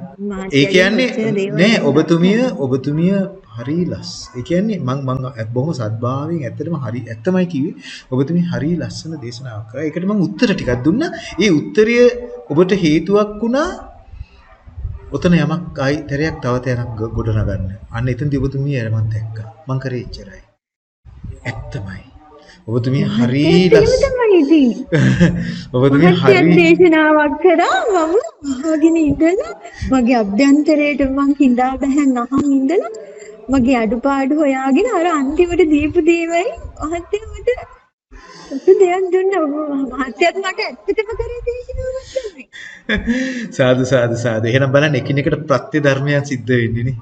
ඒ කියන්නේ නෑ? ඔබතුමිය ඔබතුමිය හරි ලස්. ඒ කියන්නේ මං මං බොහොම සද්භාවයෙන් ඇත්තටම හරි ඇත්තමයි කිව්වේ. ඔබතුමිය හරි ලස්සන දේශනාවක් කරා. ඒකට මං උත්තර ටිකක් දුන්නා. ඒ උත්තරය ඔබට හේතුවක් වුණා ඔතන යමක් ආයි තරයක් තව තැනක් ගොඩනගන්න. අන්න එතනදී ඔබතුමිය මම දැක්කා. මං කරේ එච්චරයි. ඇත්තමයි. ඔබතුමිය හරි මහත්තයාත්. ඔබතුමිය හරි දේශනාවක් කරා මම අහගෙන ඉඳලා මගේ අභ්‍යන්තරයට මං හිඳා බැහැන් අහන් ඉඳලා මගේ අඩුපාඩු හොයාගෙන අර අන්තිමට දීපු දේවයි මහත්යමට සතු දෙයක් දුන්නා මහත්යත් මට ඇත්තටම කරේ දේශනාවක් තමයි. සාදු සාදු සාදු. එහෙනම් බලන්න එකිනෙකට ප්‍රත්‍ය ධර්මයන් සිද්ධ වෙන්නේ නේ.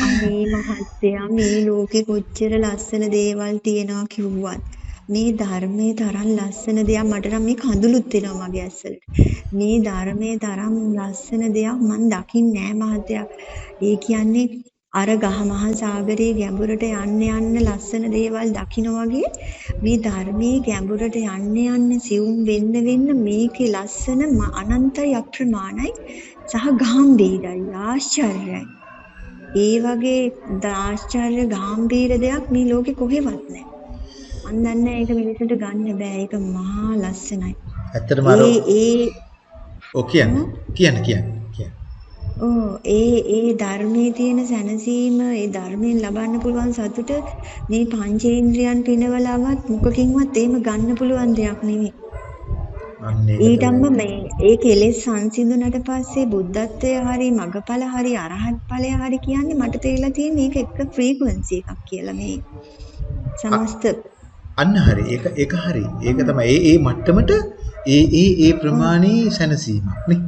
අනේ මහත්තයා මේ ලෝකේ කොච්චර ලස්සන දේවල් තියෙනවා කිව්වත් මේ ධර්මයේ තරම් ලස්සන දෙයක් මට නම් මේ කඳුළුත් එනවා මගේ ඇස්වලට. මේ ධර්මයේ තරම් ලස්සන දෙයක් මන් දකින්නේ නෑ මහත්තයා. ඒ කියන්නේ අර ගහමහල් සාගරයේ ගැඹුරට යන්න යන්න ලස්සන දේවල් දකින්න වගේ මේ ධර්මයේ ගැඹුරට යන්න යන්න සිවුම් වෙන්න වෙන්න මේකේ ලස්සන ම- අනන්තයි අප්‍රමාණයි සහ ගාම්භීරයි ආශ්චර්යයි. ඒ වගේ ආශ්චර්ය ගාම්භීර දෙයක් මේ ලෝකේ කොහෙවත් නැහැ. මන් දන්නේ ඒක මිනිසුන්ට ගන්න බෑ. ඒක මහා ලස්සනයි. ඇත්තටම අර ඒ ඒ ඔව් කියන්න කියන්න කියන්න කියන්න. ඕ ඒ ඒ ධර්මයේ තියෙන සැනසීම ඒ ධර්මයෙන් ලබන්න පුළුවන් සතුට මේ පංචේන්ද්‍රයන් පිනවලවත් මොකකින්වත් එහෙම ගන්න පුළුවන් දෙයක් නෙමෙයි. ඊටම්ම. මේ ඒ කෙලෙස් සංසිඳුණට පස්සේ බුද්ධත්වය හරි මගඵල හරි අරහත් ඵලය හරි කියන්නේ මට තේරිලා තියෙන මේක එක ෆ්‍රීකවන්සි එකක් කියලා මේ සමස්ත අන්න හරි. ඒක ඒක හරි. ඒක තමයි. ඒ ඒ මට්ටමට ඒ ඒ ඒ ප්‍රමාණී සැනසීමක් නේ.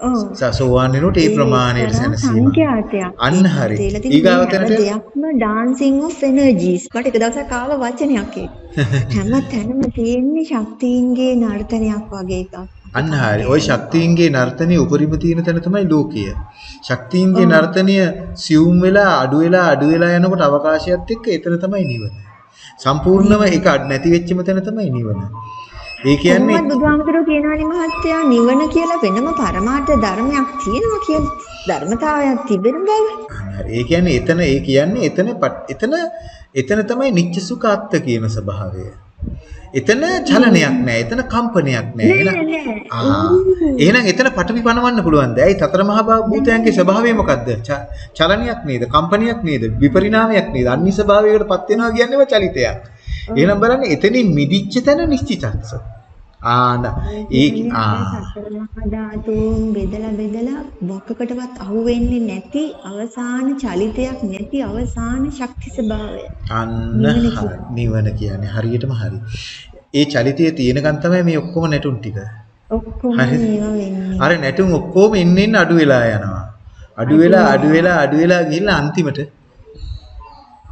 ඔව් සසෝවාන් වෙනකොට ඒ ප්‍රමාණයට. සංඛ්‍යාතයක්. අන්න හරි. තේරිලා තියෙන ඊගාව මේ හැම තැනට දෙයක්ම dancing of energies. මට එක දවසක් ආව වචනයක් ඒක. හැම තැනම තියෙන්නේ ශක්තියින්ගේ නර්තනයක් වගේ එකක්. අන්න හරි. ওই ශක්තියින්ගේ නර්තනයේ උපරිම තියෙන තැන තමයි ලෝකය. ශක්තියින්ගේ නර්තනය සියුම් වෙලා අඩු වෙලා අඩු වෙලා යනකොට අවකාශයත් එක්ක එතන තමයි නිවන. සම්පූර්ණව ඒක නැති වෙච්චම තැන තමයි නිවන. ඒ කියන්නේ බුදුහාමුදුරුවෝ කියනවානේ මහත්තයා නිවන කියලා වෙනම පරමාර්ථ ධර්මයක් තියෙනවා කියලා. ධර්මතාවයක් තිබෙන බව. ඒ කියන්නේ එතන ඒ කියන්නේ එතන එතන එතන තමයි නිච්ච සුඛාත්ත කියන ස්වභාවය. එතන චලනයක් නැහැ. එතන කම්පනයක් නැහැ. එහෙනම් එතන පටවි පනවන්න පුළුවන්ද? ඇයි සතර මහා භූතයන්ගේ ස්වභාවය මොකද්ද? චලනයක් නේද? කම්පනයක් නේද? විපරිණාමයක් නේද? අනිත් ස්වභාවයකටපත් වෙනවා කියන්නේම චලිතයක්. එහෙනම් බලන්න එතනින් මිදිච්ච තැන නිශ්චිතත්ස. ආන ඒ ධාතුන් බෙදලා බෙදලා මොකකටවත් අහු වෙන්නේ නැති අවසාන චලිතයක් නැති අවසාන ශක්ති ස්වභාවය. අන්න නිවන. කියන්නේ. හරියටම හරි. ඒ චලිතයේ තියෙනකන් තමයි මේ ඔක්කොම නැටුම් ටික. ඔක්කොම. මේවා වෙන්නේ. අර නැටුම් ඔක්කොම එන්න එන්න අඩු වෙලා යනවා. අඩු වෙලා අඩු වෙලා අඩු වෙලා ගිහිල්ලා අන්තිමට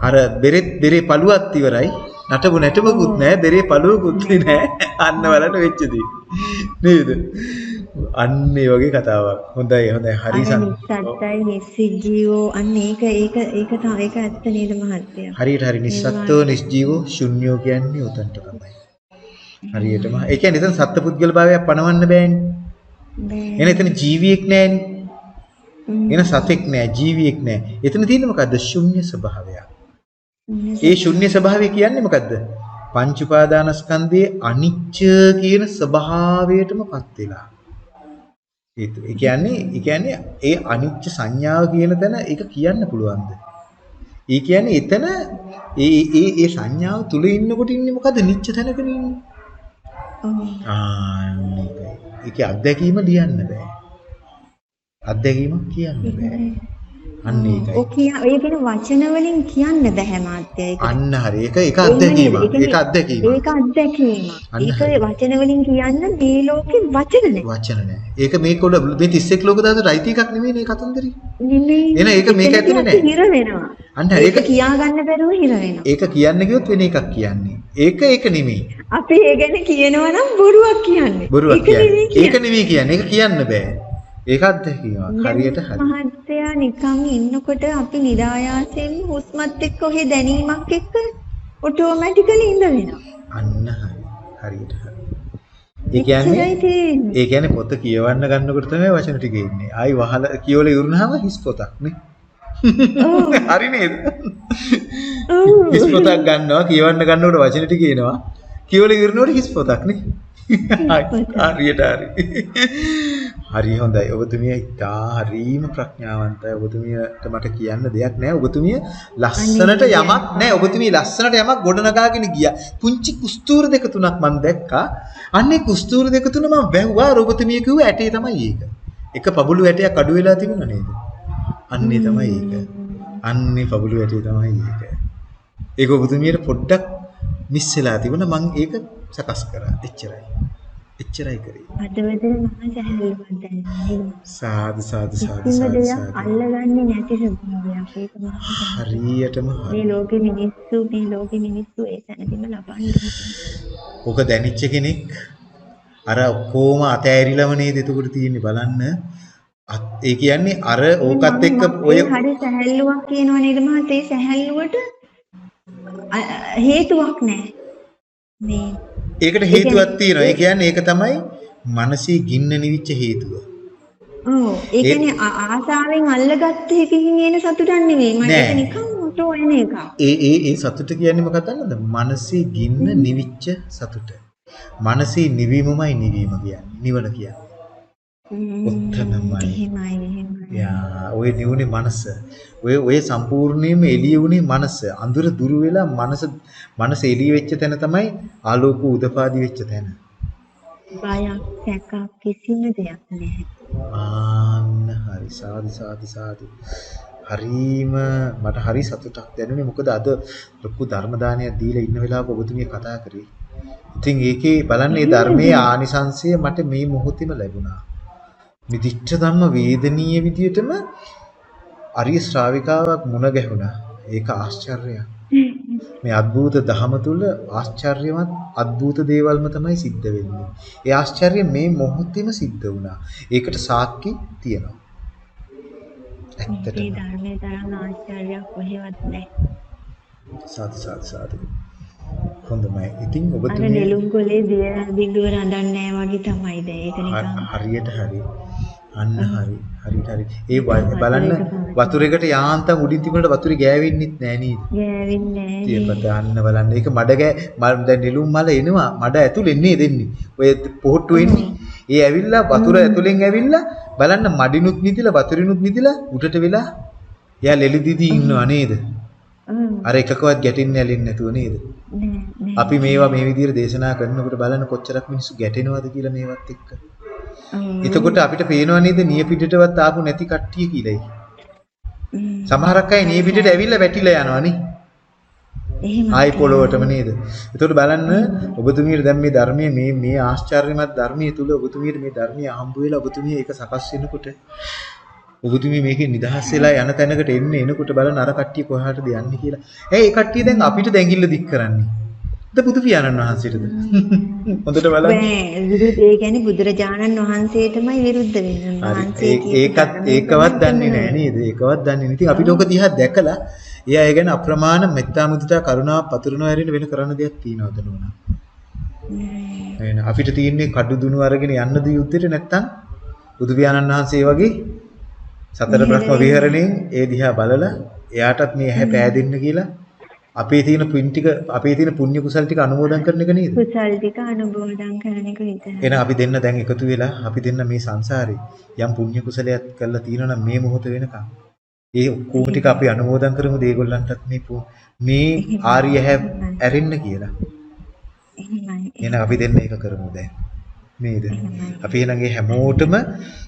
අර බෙරෙත් බෙරේ පළුවත් ඉවරයි. නටපු නැටුමකුත් නැහැ, බෙරේ පළුවකුත් නැහැ. අන්න බලන්න වෙච්ච දේ. නේද? අන්න ඒ වගේ කතාවක්. හොඳයි හොඳයි. හරි. නිස්සද්දයි නිස්සිජීවෝ අන්න ඒක ඒක ඒක තමයි ඒක ඇත්ත නේද මහත්තයා. හරියට හරි නිස්සත්ත්ව නිස්ජීවෝ ශුන්‍යෝ කියන්නේ උතන්ට තමයි. හරියටම. ඒ කියන්නේ එතන සත්පුද්ගල භාවයක් පනවන්න බෑනේ. එහෙනම් එතන ජීවියෙක්. උම්. එන සතෙක් නෑ ජීවියෙක් නෑ. එතන තියෙන්නේ මොකද්ද? ශුන්‍ය ස්වභාවයක්. ඒ ශුන්‍ය ස්වභාවය කියන්නේ මොකද්ද? පංච උපාදානස්කන්ධයේ අනිච්ච කියන ස්වභාවයටමපත් වෙලා. ඒ කියන්නේ ඒ කියන්නේ ඒ අනිච්ච සංඥාව කියන තැන ඒක කියන්න පුළුවන්ද? ඒ කියන්නේ එතන ඒ ඒ ඒ සංඥාව තුල ඉන්නකොට ඉන්නේ මොකද්ද? නිච්ච තැනකනේ ඉන්නේ. ඒකයි. ඒකේ අත්දැකීම ලියන්න බෑ. අත්දැකීමක් කියන්න බෑ. අන්න ඒකයි. ඔය කිය ඔය කියන වචන වලින් කියන්න බෑ මහත්තයා ඒක. අන්න හරි. ඒක ඒක අත්දැකීමක්. ඒක අත්දැකීමක්. ඒක අත්දැකීමක්. ඒක. වචන වලින් කියන්න මේ ලෝකේ වචන නැහැ. වචන නෑ. ඒක මේක වල මේ 31 ලෝක ධාතු රයිති එකක් නෙමෙයි මේ කතන්දරේ. නෙමෙයි. එහෙනම් ඒක මේක ඇතුලේ නැහැ. හිර වෙනවා. අන්න හරි. ඒක කියා ගන්න බැරුව හිර වෙනවා. ඒක කියන්න කිව්වොත් වෙන එකක් කියන්නේ. ඒක ඒක නෙමෙයි. අපි ඒ ගැන කියනවා නම් බොරුවක් කියන්නේ. බොරුවක් කියන්නේ. ඒක නෙමෙයි කියන්නේ. ඒක කියන්න බෑ. ඒක අත්දැකීමක්. හරියට හරි. මහත්තයා නිකන් ඉන්නකොට අපි නිදායාසයෙන් හුස්මත් එක්ක ඔහේ දැනීමක් එක්ක ඔටෝමැටිකලි ඉඳ වෙනවා. අන්න හරි. හරියට හරි. ඒ කියන්නේ. ඒ කියන්නේ පොත කියවන්න ගන්නකොට තමයි වචන ටික එන්නේ. ආයි වහලා කියවල ඉවරනහම හිස් පොතක් නේ. හරි නේද? හිස් පොතක් ගන්නවා කියවන්න ගන්නකොට වචන ටික එනවා. කියවල ඉවරනකොට හිස් පොතක් නේ. හරියට හරි. හරි හොඳයි. ඔබතුමිය ඉතා හරීම ප්‍රඥාවන්තයි. ඔබතුමියට මට කියන්න දෙයක් නැහැ. ඔබතුමිය ලස්සනට යමක් නැහැ. ඔබතුමිය ලස්සනට යමක් ගොඩනගාගෙන ගියා. පුංචි කුස්තූර දෙක තුනක් මම දැක්කා. අන්නේ කුස්තූර දෙක තුන මම වැහුවා. ඔබතුමිය කිව්ව ඇටේ තමයි ඒක. එක පබළු ඇටයක් අඩු වෙලා තිබුණා නේද? අන්නේ තමයි ඒක. අන්නේ පබළු ඇටේ තමයි ඒක. ඒක ඔබතුමියට පොඩ්ඩක් මිස් වෙලා තිබුණා. මම ඒක සකස් කරා. එච්චරයි. එච්චරයි කරේ. අදවදන මහා සැහැල්ලුවක් දැනෙනවා. සාදු සාදු සාදු සාදු. අල්ලගන්නේ නැති ස්වභාවයක්. ඒක සැහැල්ලුවක්. හරියටම හරි. මේ ලෝකෙ මිනිස්සු මේ ලෝකෙ මිනිස්සු ඒ තැනදීම ලබන්නේ. ඔක දැනිච්ච කෙනෙක් අර ඔක්කොම අතෑරිලම නේද එතකොට තියෙන්නේ බලන්න. ඒ කියන්නේ අර ඕකත් එක්ක ඔය හරි සැහැල්ලුවක් කියනවා නේද මහත්තයා? ඒ සැහැල්ලුවට හේතුවක් නැහැ. මේ ඒකට හේතුවක් තියෙනවා. ඒ කියන්නේ ඒක තමයි මනසේ ගින්න නිවිච්ච හේතුව. ඔව් ඒ කියන්නේ ආසාවෙන් අල්ලගත්ත එකකින් එන සතුටක් නෙවෙයි. මට නිකන් ඔටෝ එන එකක්. ඒ ඒ ඒ සතුට කියන්නේ මොකක්ද දන්නවද? මනසේ ගින්න නිවිච්ච සතුට. මනසේ නිවීමමයි නිවීම කියන්නේ. නිවන කියන්නේ. ම්ම්, ඔත්තනමයි. එහෙමයි එහෙමයි. යා ඔය නිවුනේ මනස. ඔය ඔය සම්පූර්ණයෙන්ම එළිය වුණේ මනස. අඳුර දුරු වෙලා මනස මනස එළිය වෙච්ච තැන තමයි ආලෝක උදපාදි වෙච්ච තැන. බයක් සැකක් කිසිම දෙයක් නැහැ. ආන්න හරි සාදු සාදු සාදු. හරීම මට හරි සතුටක් දැනුනේ මොකද අද ලොකු ධර්ම දානයක් දීලා ඉන්න වෙලාවක ඔබතුමිය කතා කරේ. ඉතින් ඒකේ බලන්නේ ධර්මයේ ආනිසංශය මට මේ මොහොතේම ලැබුණා. විදිච්ච ධම්ම වේදනීය විදියටම අරිය ශ්‍රාවිකාවක් මුණ ගැහුණා. ඒක ආශ්චර්යයක්. මේ අద్భుත ධහම තුල ආශ්චර්යමත් අద్భుත දේවල්ම තමයි සිද්ධ වෙන්නේ. ඒ ආශ්චර්ය මේ මොහොතේම සිද්ධ වුණා. ඒකට සාක්ෂි තියෙනවා. ඇත්තටම මේ ධර්මයේ තරම් ආශ්චර්යයක් කොහෙවත් නැහැ. සාදු සාදු සාදු. හොඳමයි. ඉතින් ඔබතුමිය අර නෙළුම් කොලේ දිය දිගුව රඳන්නේ නැහැ වගේ තමයි දැන්. ඒක නිකන් හරියට හරියට අන්න හරි. හරියට හරි. ඒ බලන්න වතුරේකට යාන්තම් උඩින් තිබුණට වතුරේ ගෑවෙන්නෙත් නෑ නේද? ගෑවෙන්නේ නැහැ ඒකත් අන්න බලන්න. ඒක මඩ ගෑ මල් දැන් නිලුම් මල එනවා. මඩ ඇතුලෙන් නේ දෙන්නේ. ඔය පොහට්ටු එන්නේ. ඒ ඇවිල්ලා වතුර ඇතුලෙන් ඇවිල්ලා බලන්න මඩිනුත් මිදිලා වතුරිනුත් මිදිලා උඩට වෙලා එයා ලෙලි දිදී ඉන්නවා නේද? අර එකකවත් ගැටෙන්නේ නැලින්නේ නැතුව නේද? නෑ නෑ අපි මේවා මේ විදිහට දේශනා කරනකොට බලන්න කොච්චරක් මිනිස්සු ගැටෙනවද කියලා මේවත් එක්ක. එතකොට අපිට පේනව නේද නිය පිටටවත් ආපු නැති කට්ටිය කියලා. උම්. සමහරක් අය නිය පිටට ඇවිල්ලා වැටිලා යනවනේ. එහෙම ආයි පොළොවටම නේද? එතකොට බලන්න ඔබතුමියට දැන් මේ ධර්මයේ මේ මේ ආශ්චර්යමත් ධර්මයේ තුල ඔබතුමියට මේ ධර්මයේ හම්බ වෙලා ඔබතුමිය ඒක සකස් වෙනකොට ඔබතුමිය මේකේ නිදහස් වෙලා යන තැනකට එන්න එනකොට බලන්න අර කට්ටිය කොහාටද යන්නේ කියලා. ඇයි ඒ කට්ටිය දැන් අපිට දැඟිල්ල දික් කරන්නේ? ද බුදු පියාණන් වහන්සේටද? හොඳට බලන්න. බෑ විරුද්ධ ඒ කියන්නේ බුදුරජාණන් වහන්සේටමයි විරුද්ධ කියපු ඒකත් ඒකවත් දන්නේ ප්‍රවර්තන නැහැ නේද? ඒකවත් දන්නේ නැහැ. ඉතින් අපිට ඕක දිහා දැකලා ඒ ගැන අප්‍රමාණ මෙත්තා මුදිතා කරුණාව පතුරනවා ඇරෙන්න වෙන කරන්න දෙයක් තියනවද නෝනා? එහෙනම් අපිට තියෙන්නේ කඩු දුනු අරගෙන යන්නද යුද්ධෙට නැත්තම් බුදු පියාණන් වහන්සේ වගේ සතර බ්‍රහ්ම විහරණයෙන් ඒ දිහා බලලා එයාටත් මේ ඇහැ පෑදෙන්න කියලා අපේ තියෙන පින් ටික අපේ තියෙන පුණ්‍ය කුසල් ටික අනුමෝදන් කරන එක නේද? කුසල් ටික අනුමෝදන් කරන එක විතරයි. එහෙනම් අපි දෙන්න දැන් එකතු වෙලා අපි දෙන්න මේ සංසාරේ යම් පුණ්‍ය කුසලයක් කරලා තියෙනවා නම් මේ මොහොත වෙනකම් ඒ ඔක්කොම ටික අපි අනුමෝදන් කරමුද ඒගොල්ලන්ටත් මේ මේ ආර්ය හැ ඇරෙන්න කියලා. එහෙනම් අපි දෙන්න ඒක කරමු දැන්. නේද? අපි එහෙනම් හැමෝටම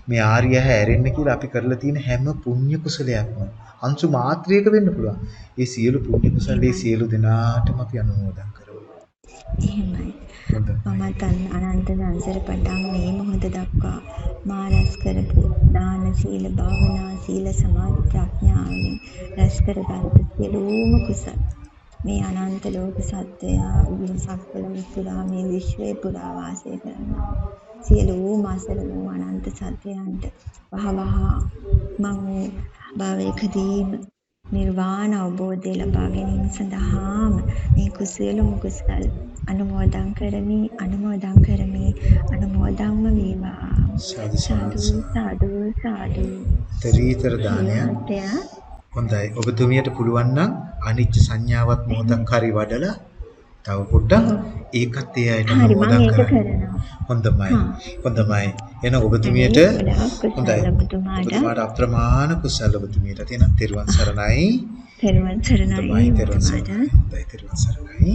මේ ආර්ය හැ ඇරෙන්න කියලා අපි කරලා තියෙන හැම පුණ්‍ය කුසලයක්ම අංශු මාත්‍රයක වෙන්න පුළුවන්. ඒ සියලු පුණ්‍ය කුසල ඒ සියලු දෙනාටම අපි අනුමෝදන් කරමු. එහෙමයි. හොඳයි. මමත් අන්- අනන්ත සංසාර පටන් මේ මොහොත දක්වා මා රැස් කරපු දාන සීල භාවනා සීල සමාධි ප්‍රඥාවෙන් රැස් කරගත් සියලුම කුසල් මේ අනන්ත ලෝක සත්වයා සක්වල පුරා මේ විශ්වය පුරා වාසය කරනවා. සියලුම අසල වූ අනන්ත සත්වයන්ට වහවහ මම භවයකදීම නිර්වාණ අවබෝධය ලබා ගැනීම සඳහාම මේ කුසලම කුසල් අනුමෝදන් කරමි අනුමෝදන් කරමි අනුමෝදන්ම වේවා. සාදු සාදු. සාදු. තරීතර මහත්තයා හොඳයි. ඔබතුමියට පුළුවන් නම් අනිච්ච සංඥාවත් මොහොතක් හරි වඩලා තව පොඩ්ඩක් ඒකත් ඒ අයට ඒක කරන්න. හොඳමයි. හොඳමයි. එහෙනම් ඔබතුමියට හොඳයි. ඔබතුමාට. අප්‍රමාණ කුසල ඔබතුමියට තියෙන තෙරුවන් සරණයි. තෙරුවන් සරණයි තෙරුවන්. සරණයි. තෙරුවන් සරණයි.